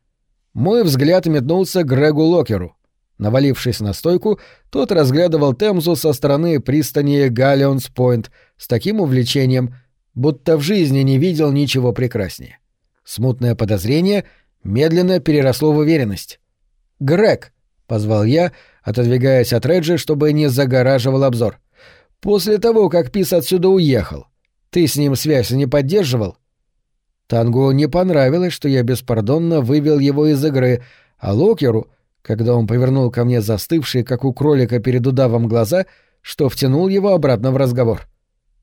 Мой взгляд метнулся к Грегу Локеру. Навалившись на стойку, тот разглядывал Темзу со стороны пристани Галлионс-Пойнт с таким увлечением, будто в жизни не видел ничего прекраснее. Смутное подозрение медленно переросло в уверенность. «Грег!» — позвал я, отодвигаясь от Реджи, чтобы не загораживал обзор. «После того, как Пис отсюда уехал, ты с ним связь не поддерживал?» Тангу не понравилось, что я беспардонно вывел его из игры, а Локеру, когда он повернул ко мне застывшие, как у кролика перед удавом, глаза, что втянул его обратно в разговор.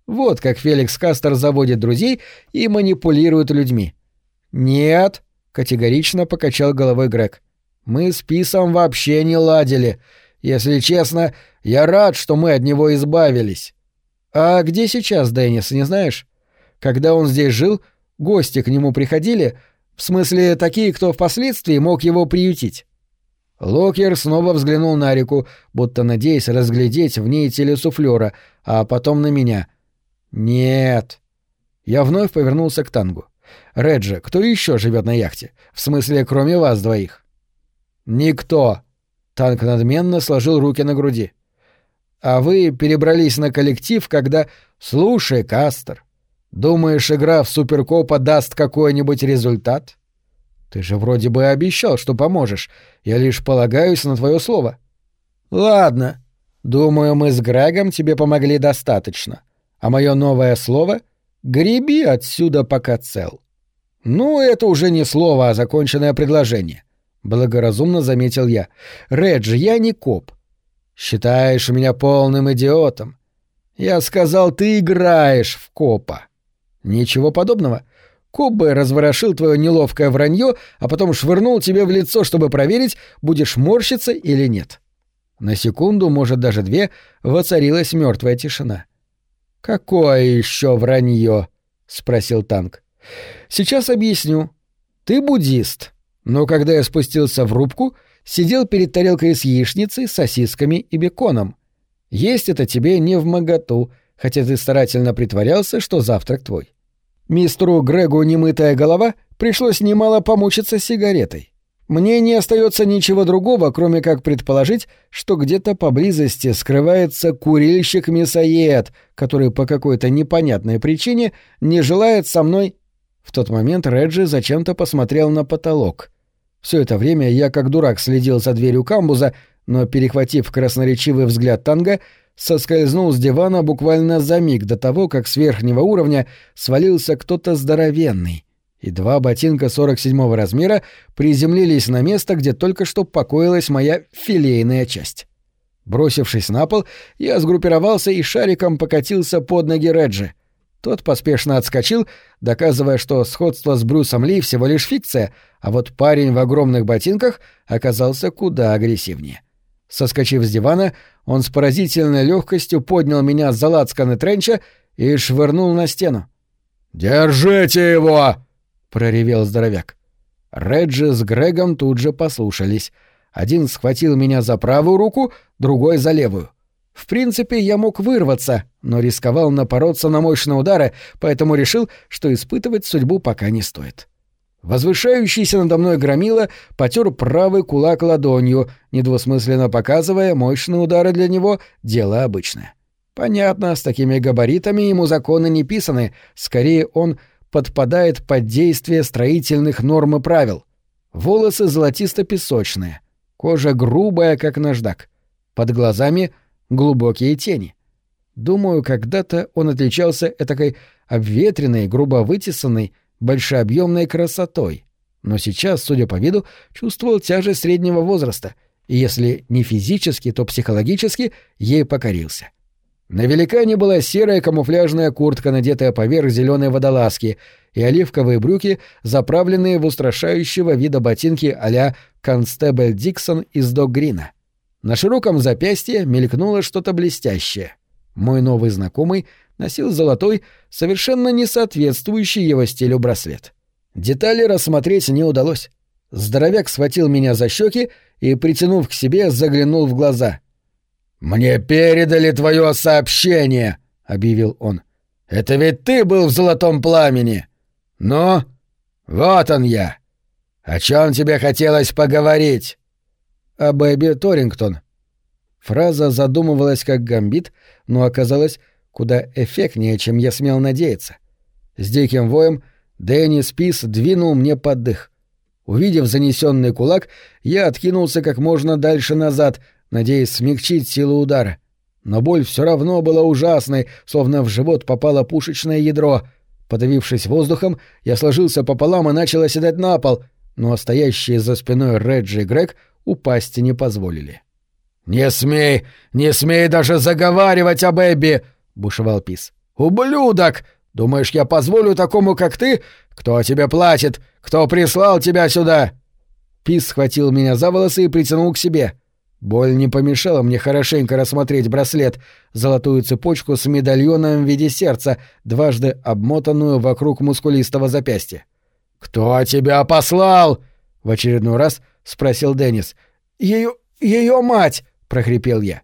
Вот как Феликс Кастер заводит друзей и манипулирует людьми. «Нет», — категорично покачал головой Грег. «Мы с Писом вообще не ладили. Если честно, я рад, что мы от него избавились». «А где сейчас Деннис, не знаешь? Когда он здесь жил, гости к нему приходили, в смысле такие, кто впоследствии мог его приютить». Локер снова взглянул на реку, будто надеясь разглядеть в ней телесуфлера, а потом на меня — «Нет». Я вновь повернулся к Тангу. «Реджи, кто еще живет на яхте? В смысле, кроме вас двоих?» «Никто». Танк надменно сложил руки на груди. «А вы перебрались на коллектив, когда... Слушай, Кастер, думаешь, игра в Суперкопа даст какой-нибудь результат?» «Ты же вроде бы обещал, что поможешь. Я лишь полагаюсь на твое слово». «Ладно. Думаю, мы с Грегом тебе помогли достаточно а мое новое слово — «греби отсюда, пока цел». «Ну, это уже не слово, а законченное предложение», — благоразумно заметил я. «Реджи, я не коп. Считаешь меня полным идиотом. Я сказал, ты играешь в копа». «Ничего подобного. Коп бы разворошил твое неловкое вранье, а потом швырнул тебе в лицо, чтобы проверить, будешь морщиться или нет». На секунду, может, даже две, воцарилась мертвая тишина. «Какое еще вранье?» — спросил танк. «Сейчас объясню. Ты буддист, но когда я спустился в рубку, сидел перед тарелкой с яичницей, сосисками и беконом. Есть это тебе не в моготу, хотя ты старательно притворялся, что завтрак твой. Мистеру Грегу немытая голова пришлось немало помучиться сигаретой. Мне не остается ничего другого, кроме как предположить, что где-то поблизости скрывается курильщик-мясоед, который по какой-то непонятной причине не желает со мной... В тот момент Реджи зачем-то посмотрел на потолок. Все это время я как дурак следил за дверью камбуза, но, перехватив красноречивый взгляд Танга, соскользнул с дивана буквально за миг до того, как с верхнего уровня свалился кто-то здоровенный — и два ботинка 47-го размера приземлились на место, где только что покоилась моя филейная часть. Бросившись на пол, я сгруппировался и шариком покатился под ноги Реджи. Тот поспешно отскочил, доказывая, что сходство с Брюсом Ли всего лишь фикция, а вот парень в огромных ботинках оказался куда агрессивнее. Соскочив с дивана, он с поразительной легкостью поднял меня за лацканы тренча и швырнул на стену. «Держите его!» — проревел здоровяк. Реджи с Грегом тут же послушались. Один схватил меня за правую руку, другой — за левую. В принципе, я мог вырваться, но рисковал напороться на мощные удары, поэтому решил, что испытывать судьбу пока не стоит. Возвышающийся надо мной громила потер правый кулак ладонью, недвусмысленно показывая, мощные удары для него — дело обычное. Понятно, с такими габаритами ему законы не писаны, скорее он подпадает под действие строительных норм и правил. Волосы золотисто-песочные, кожа грубая, как наждак. Под глазами глубокие тени. Думаю, когда-то он отличался этакой обветренной, грубо вытесанной, большеобъемной красотой. Но сейчас, судя по виду, чувствовал тяжесть среднего возраста, и если не физически, то психологически ей покорился. — на великане была серая камуфляжная куртка, надетая поверх зеленой водолазки, и оливковые брюки, заправленные в устрашающего вида ботинки а-ля Констебль Диксон из Доггрина. На широком запястье мелькнуло что-то блестящее. Мой новый знакомый носил золотой, совершенно не соответствующий его стилю браслет. Детали рассмотреть не удалось. Здоровяк схватил меня за щеки и, притянув к себе, заглянул в глаза — «Мне передали твое сообщение», — объявил он. «Это ведь ты был в золотом пламени. Ну, вот он я. О чем тебе хотелось поговорить?» «О Бэби Торингтон». Фраза задумывалась как гамбит, но оказалась куда эффектнее, чем я смел надеяться. С диким воем Дэнни Спис двинул мне под дых. Увидев занесенный кулак, я откинулся как можно дальше назад, надеясь смягчить силу удара. Но боль все равно была ужасной, словно в живот попало пушечное ядро. Подавившись воздухом, я сложился пополам и начал оседать на пол, но стоящие за спиной Реджи и Грег упасть не позволили. «Не смей, не смей даже заговаривать об Эбби!» — бушевал Пис. «Ублюдок! Думаешь, я позволю такому, как ты? Кто тебе платит? Кто прислал тебя сюда?» Пис схватил меня за волосы и притянул к себе. Боль не помешала мне хорошенько рассмотреть браслет, золотую цепочку с медальоном в виде сердца, дважды обмотанную вокруг мускулистого запястья. «Кто тебя послал?» — в очередной раз спросил Деннис. «Ее... ее мать!» — прохрипел я.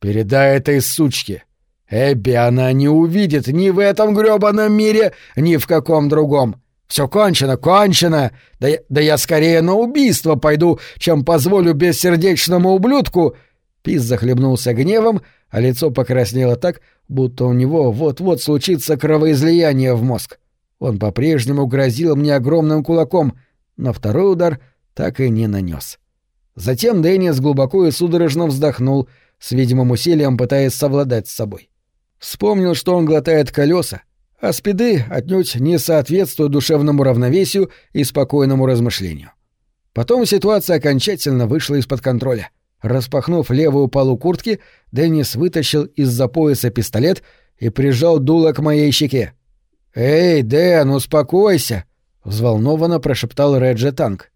«Передай этой сучке. Эбби она не увидит ни в этом грёбаном мире, ни в каком другом. Все кончено, кончено! Да, да я скорее на убийство пойду, чем позволю бессердечному ублюдку!» Пис захлебнулся гневом, а лицо покраснело так, будто у него вот-вот случится кровоизлияние в мозг. Он по-прежнему грозил мне огромным кулаком, но второй удар так и не нанес. Затем Деннис глубоко и судорожно вздохнул, с видимым усилием пытаясь совладать с собой. Вспомнил, что он глотает колеса, а спиды отнюдь не соответствуют душевному равновесию и спокойному размышлению. Потом ситуация окончательно вышла из-под контроля. Распахнув левую полу куртки, Деннис вытащил из-за пояса пистолет и прижал дуло к моей щеке. «Эй, Дэн, успокойся!» — взволнованно прошептал Реджи Танк.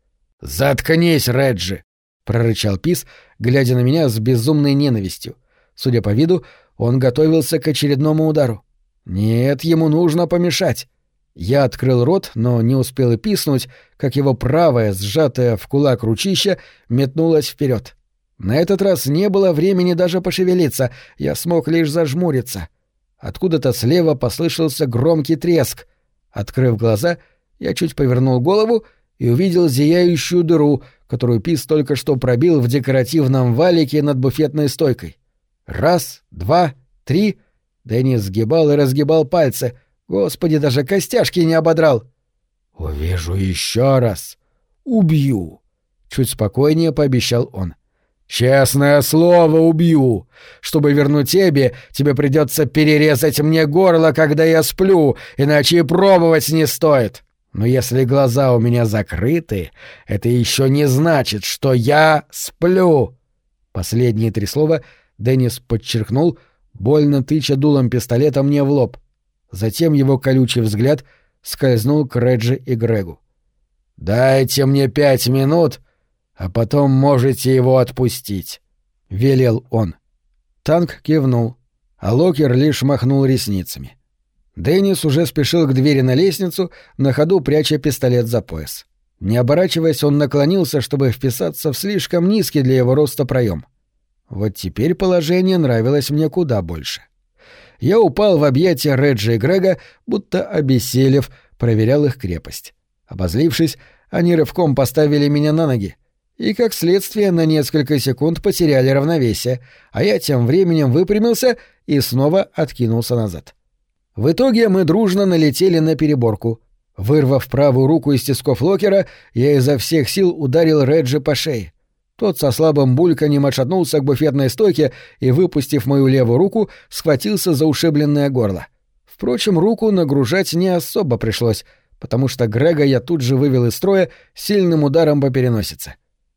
«Заткнись, Реджи!» — прорычал Пис, глядя на меня с безумной ненавистью. Судя по виду, он готовился к очередному удару. Нет, ему нужно помешать. Я открыл рот, но не успел и писнуть, как его правая, сжатая в кулак ручища, метнулась вперед. На этот раз не было времени даже пошевелиться, я смог лишь зажмуриться. Откуда-то слева послышался громкий треск. Открыв глаза, я чуть повернул голову и увидел зияющую дыру, которую Пис только что пробил в декоративном валике над буфетной стойкой. Раз, два, три — Деннис сгибал и разгибал пальцы. Господи, даже костяшки не ободрал. «Увижу еще раз. Убью!» Чуть спокойнее пообещал он. «Честное слово, убью! Чтобы вернуть тебе, тебе придется перерезать мне горло, когда я сплю, иначе и пробовать не стоит. Но если глаза у меня закрыты, это еще не значит, что я сплю!» Последние три слова Деннис подчеркнул — больно тыча дулом пистолета мне в лоб. Затем его колючий взгляд скользнул к Реджи и Грегу. «Дайте мне пять минут, а потом можете его отпустить», — велел он. Танк кивнул, а Локер лишь махнул ресницами. Деннис уже спешил к двери на лестницу, на ходу пряча пистолет за пояс. Не оборачиваясь, он наклонился, чтобы вписаться в слишком низкий для его роста проем. Вот теперь положение нравилось мне куда больше. Я упал в объятия Реджи и Грега, будто обессилев, проверял их крепость. Обозлившись, они рывком поставили меня на ноги. И, как следствие, на несколько секунд потеряли равновесие, а я тем временем выпрямился и снова откинулся назад. В итоге мы дружно налетели на переборку. Вырвав правую руку из тисков локера, я изо всех сил ударил Реджи по шее. Тот со слабым бульканьем отшатнулся к буфетной стойке и, выпустив мою левую руку, схватился за ушибленное горло. Впрочем, руку нагружать не особо пришлось, потому что Грега я тут же вывел из строя сильным ударом по переносице.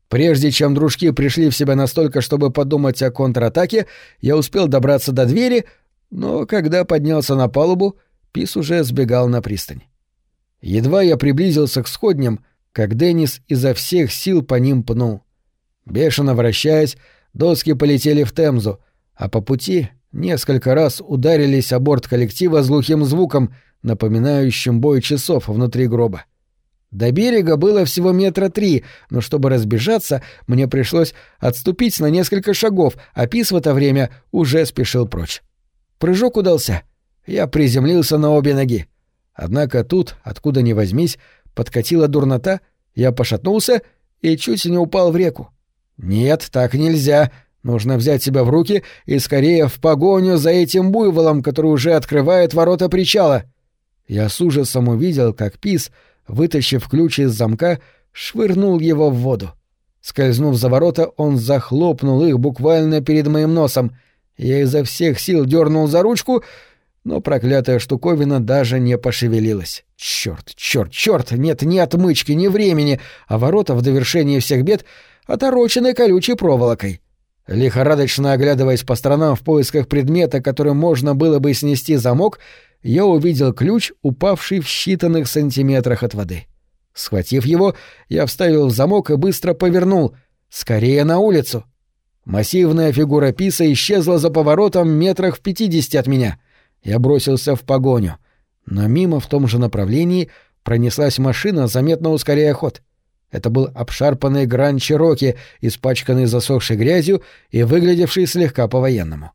Прежде чем дружки пришли в себя настолько, чтобы подумать о контратаке, я успел добраться до двери, но когда поднялся на палубу, Пис уже сбегал на пристань. Едва я приблизился к сходням, как Деннис изо всех сил по ним пнул. Бешено вращаясь, доски полетели в Темзу, а по пути несколько раз ударились о борт коллектива с глухим звуком, напоминающим бой часов внутри гроба. До берега было всего метра три, но чтобы разбежаться, мне пришлось отступить на несколько шагов, а Пис в это время уже спешил прочь. Прыжок удался. Я приземлился на обе ноги. Однако тут, откуда ни возьмись, подкатила дурнота, я пошатнулся и чуть не упал в реку. Нет, так нельзя. Нужно взять себя в руки и скорее в погоню за этим буйволом, который уже открывает ворота причала. Я с ужасом увидел, как Пис, вытащив ключ из замка, швырнул его в воду. Скользнув за ворота, он захлопнул их буквально перед моим носом. Я изо всех сил дернул за ручку, но проклятая штуковина даже не пошевелилась. Черт, черт, черт! Нет ни отмычки, ни времени, а ворота в довершении всех бед оторочены колючей проволокой. Лихорадочно оглядываясь по сторонам в поисках предмета, которым можно было бы снести замок, я увидел ключ, упавший в считанных сантиметрах от воды. Схватив его, я вставил в замок и быстро повернул. Скорее на улицу. Массивная фигура Писа исчезла за поворотом метрах в пятидесяти от меня. Я бросился в погоню. Но мимо в том же направлении пронеслась машина, заметно ускоряя ход. Это был обшарпанный гран Чироки, испачканный засохшей грязью и выглядевший слегка по-военному.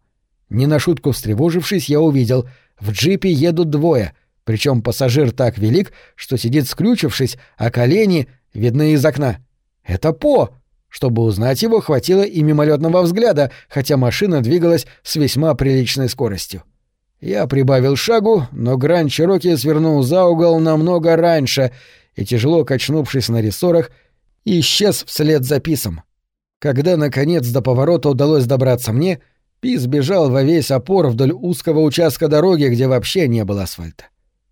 Не на шутку встревожившись, я увидел, в джипе едут двое, причем пассажир так велик, что сидит скрючившись, а колени видны из окна. Это По! Чтобы узнать его, хватило и мимолетного взгляда, хотя машина двигалась с весьма приличной скоростью. Я прибавил шагу, но Гран Чироки свернул за угол намного раньше — и, тяжело качнувшись на рессорах, исчез вслед за Писом. Когда, наконец, до поворота удалось добраться мне, Пис бежал во весь опор вдоль узкого участка дороги, где вообще не было асфальта.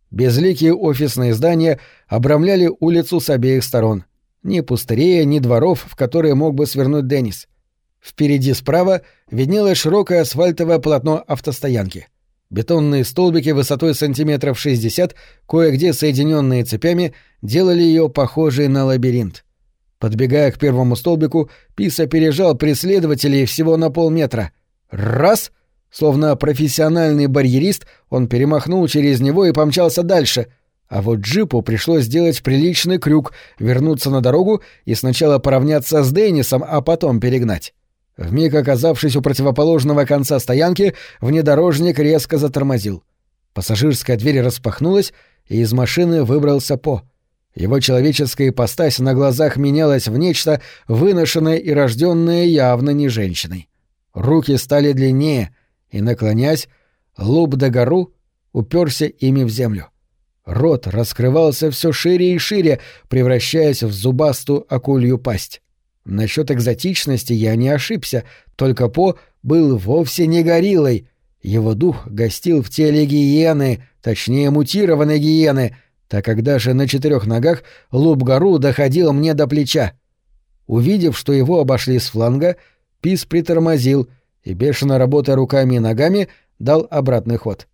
Безликие офисные здания обрамляли улицу с обеих сторон. Ни пустырея, ни дворов, в которые мог бы свернуть Деннис. Впереди справа виднелось широкое асфальтовое полотно автостоянки. Бетонные столбики высотой сантиметров 60, кое-где соединенные цепями, делали ее похожей на лабиринт. Подбегая к первому столбику, Пис опережал преследователей всего на полметра. Раз! Словно профессиональный барьерист, он перемахнул через него и помчался дальше. А вот джипу пришлось сделать приличный крюк, вернуться на дорогу и сначала поравняться с Деннисом, а потом перегнать. Вмиг оказавшись у противоположного конца стоянки, внедорожник резко затормозил. Пассажирская дверь распахнулась, и из машины выбрался По. Его человеческая ипостась на глазах менялась в нечто выношенное и рожденное явно не женщиной. Руки стали длиннее, и, наклонясь, лоб до гору уперся ими в землю. Рот раскрывался все шире и шире, превращаясь в зубастую акулью пасть. Насчет экзотичности я не ошибся, только По был вовсе не гориллой. Его дух гостил в теле гиены, точнее мутированной гиены, так как даже на четырех ногах лоб-гору доходил мне до плеча. Увидев, что его обошли с фланга, Пис притормозил и, бешено работая руками и ногами, дал обратный ход.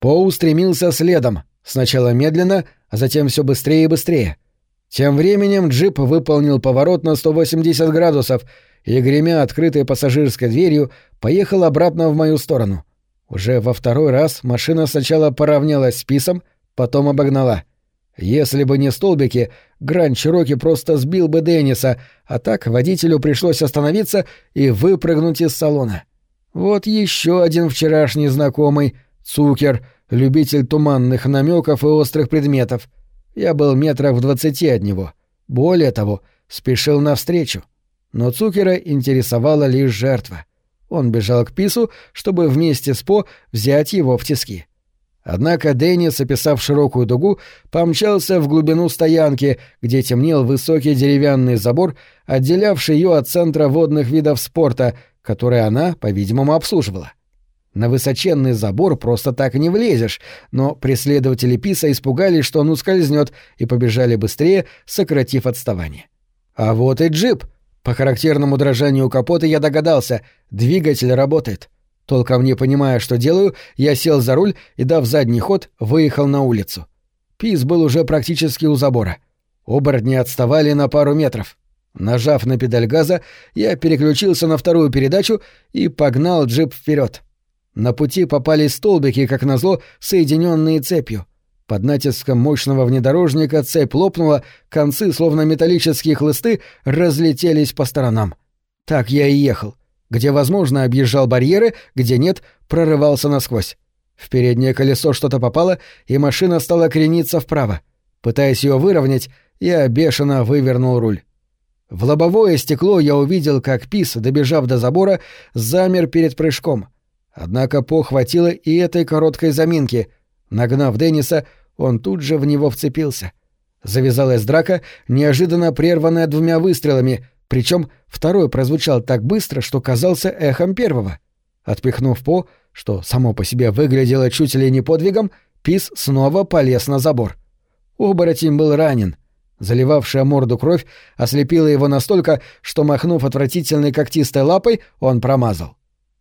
По устремился следом, сначала медленно, а затем все быстрее и быстрее — тем временем джип выполнил поворот на 180 градусов и, гремя открытой пассажирской дверью, поехал обратно в мою сторону. Уже во второй раз машина сначала поравнялась с писом, потом обогнала. Если бы не столбики, Гранд Чироки просто сбил бы Денниса, а так водителю пришлось остановиться и выпрыгнуть из салона. Вот еще один вчерашний знакомый, Цукер, любитель туманных намеков и острых предметов. Я был метрах в двадцати от него. Более того, спешил навстречу. Но Цукера интересовала лишь жертва. Он бежал к Пису, чтобы вместе с По взять его в тиски. Однако Деннис, описав широкую дугу, помчался в глубину стоянки, где темнел высокий деревянный забор, отделявший ее от центра водных видов спорта, который она, по-видимому, обслуживала. На высоченный забор просто так не влезешь, но преследователи Писа испугались, что он ускользнет, и побежали быстрее, сократив отставание. А вот и джип. По характерному дрожанию капота я догадался, двигатель работает. Толком не понимая, что делаю, я сел за руль и, дав задний ход, выехал на улицу. Пис был уже практически у забора. Оборотни отставали на пару метров. Нажав на педаль газа, я переключился на вторую передачу и погнал джип вперед. На пути попались столбики, как назло, соединенные цепью. Под натиском мощного внедорожника цепь лопнула, концы, словно металлические хлысты, разлетелись по сторонам. Так я и ехал — где, возможно, объезжал барьеры, где нет, прорывался насквозь. В переднее колесо что-то попало, и машина стала крениться вправо. Пытаясь ее выровнять, я бешено вывернул руль. В лобовое стекло я увидел, как Пис, добежав до забора, замер перед прыжком. Однако похватило и этой короткой заминки. Нагнав Денниса, он тут же в него вцепился. Завязалась драка, неожиданно прерванная двумя выстрелами — причем второй прозвучал так быстро, что казался эхом первого. Отпихнув По, что само по себе выглядело чуть ли не подвигом, Пис снова полез на забор. Оборотень был ранен. Заливавшая морду кровь ослепила его настолько, что, махнув отвратительной когтистой лапой, он промазал.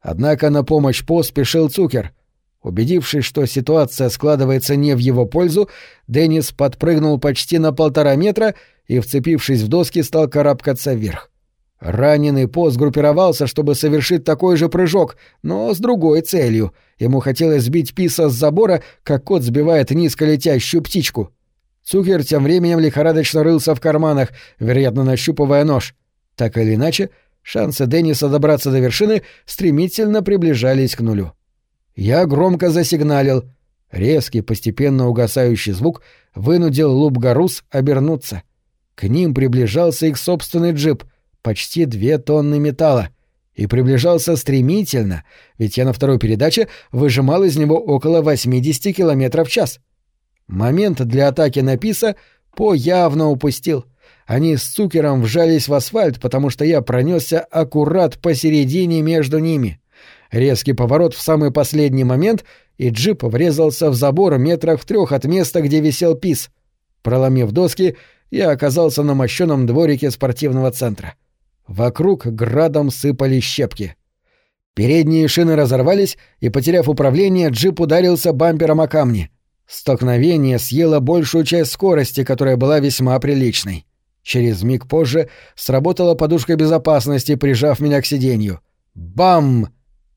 Однако на помощь По спешил Цукер. Убедившись, что ситуация складывается не в его пользу, Деннис подпрыгнул почти на полтора метра и, вцепившись в доски, стал карабкаться вверх. Раненый По сгруппировался, чтобы совершить такой же прыжок, но с другой целью. Ему хотелось сбить Писа с забора, как кот сбивает низко летящую птичку. Цукер тем временем лихорадочно рылся в карманах, вероятно, нащупывая нож. Так или иначе, шансы Денниса добраться до вершины стремительно приближались к нулю. Я громко засигналил. Резкий, постепенно угасающий звук вынудил Лубгарус обернуться — к ним приближался их собственный джип, почти две тонны металла. И приближался стремительно, ведь я на второй передаче выжимал из него около 80 км в час. Момент для атаки на Писа По явно упустил. Они с Цукером вжались в асфальт, потому что я пронесся аккурат посередине между ними. Резкий поворот в самый последний момент, и джип врезался в забор метрах в трех от места, где висел Пис. Проломив доски, я оказался на мощенном дворике спортивного центра. Вокруг градом сыпали щепки. Передние шины разорвались, и, потеряв управление, джип ударился бампером о камни. Столкновение съело большую часть скорости, которая была весьма приличной. Через миг позже сработала подушка безопасности, прижав меня к сиденью. Бам!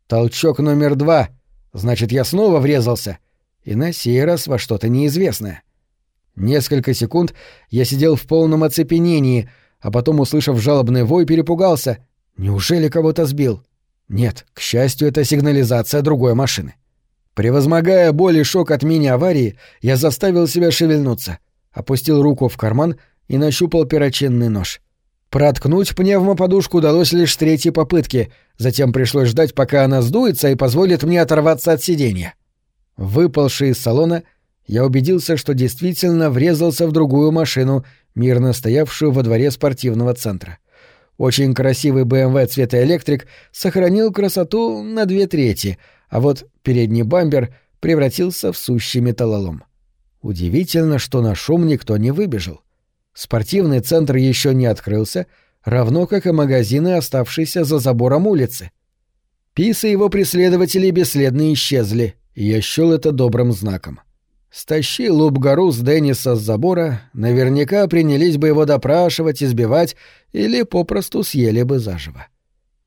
Толчок номер два. Значит, я снова врезался. И на сей раз во что-то неизвестное. Несколько секунд я сидел в полном оцепенении, а потом, услышав жалобный вой, перепугался. Неужели кого-то сбил? Нет, к счастью, это сигнализация другой машины. Превозмогая боль и шок от мини-аварии, я заставил себя шевельнуться, опустил руку в карман и нащупал перочинный нож. Проткнуть пневмоподушку удалось лишь с третьей попытки, затем пришлось ждать, пока она сдуется и позволит мне оторваться от сиденья. Выпалший из салона — я убедился, что действительно врезался в другую машину, мирно стоявшую во дворе спортивного центра. Очень красивый BMW цвета электрик сохранил красоту на две трети, а вот передний бампер превратился в сущий металлолом. Удивительно, что на шум никто не выбежал. Спортивный центр еще не открылся, равно как и магазины, оставшиеся за забором улицы. Пис и его преследователи бесследно исчезли, и я счел это добрым знаком. Стащи Лубгару с Денниса с забора, наверняка принялись бы его допрашивать, избивать или попросту съели бы заживо.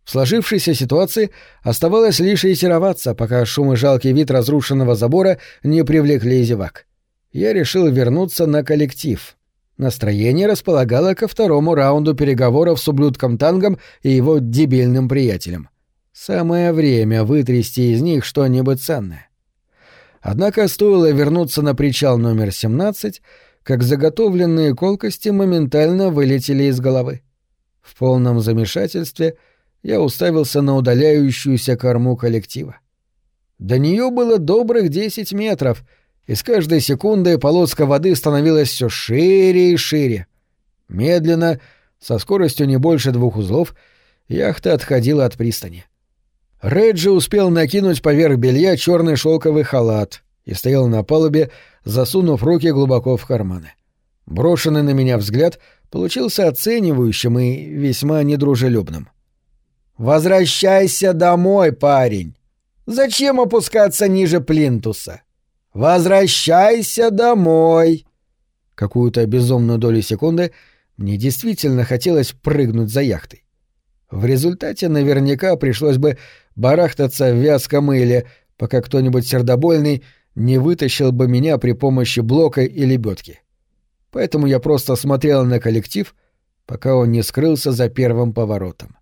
В сложившейся ситуации оставалось лишь ретироваться, пока шум и жалкий вид разрушенного забора не привлекли зевак. Я решил вернуться на коллектив. Настроение располагало ко второму раунду переговоров с ублюдком Тангом и его дебильным приятелем. Самое время вытрясти из них что-нибудь ценное. Однако стоило вернуться на причал номер 17, как заготовленные колкости моментально вылетели из головы. В полном замешательстве я уставился на удаляющуюся корму коллектива. До нее было добрых десять метров — и с каждой секундой полоска воды становилась все шире и шире. Медленно, со скоростью не больше двух узлов, яхта отходила от пристани. Реджи успел накинуть поверх белья черный шелковый халат и стоял на палубе, засунув руки глубоко в карманы. Брошенный на меня взгляд получился оценивающим и весьма недружелюбным. «Возвращайся домой, парень! Зачем опускаться ниже плинтуса? «Возвращайся домой!» Какую-то безумную долю секунды мне действительно хотелось прыгнуть за яхтой. В результате наверняка пришлось бы барахтаться в вязком мыле, пока кто-нибудь сердобольный не вытащил бы меня при помощи блока и лебедки. Поэтому я просто смотрел на коллектив, пока он не скрылся за первым поворотом.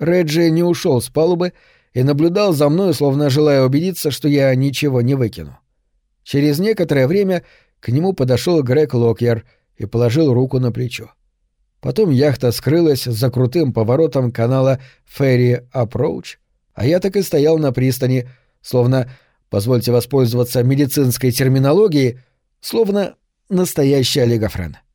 Реджи не ушел с палубы и наблюдал за мной, словно желая убедиться, что я ничего не выкину. Через некоторое время к нему подошел Грег Локьер и положил руку на плечо. Потом яхта скрылась за крутым поворотом канала Ferry Approach, а я так и стоял на пристани, словно, позвольте воспользоваться медицинской терминологией, словно настоящий олигофрен. —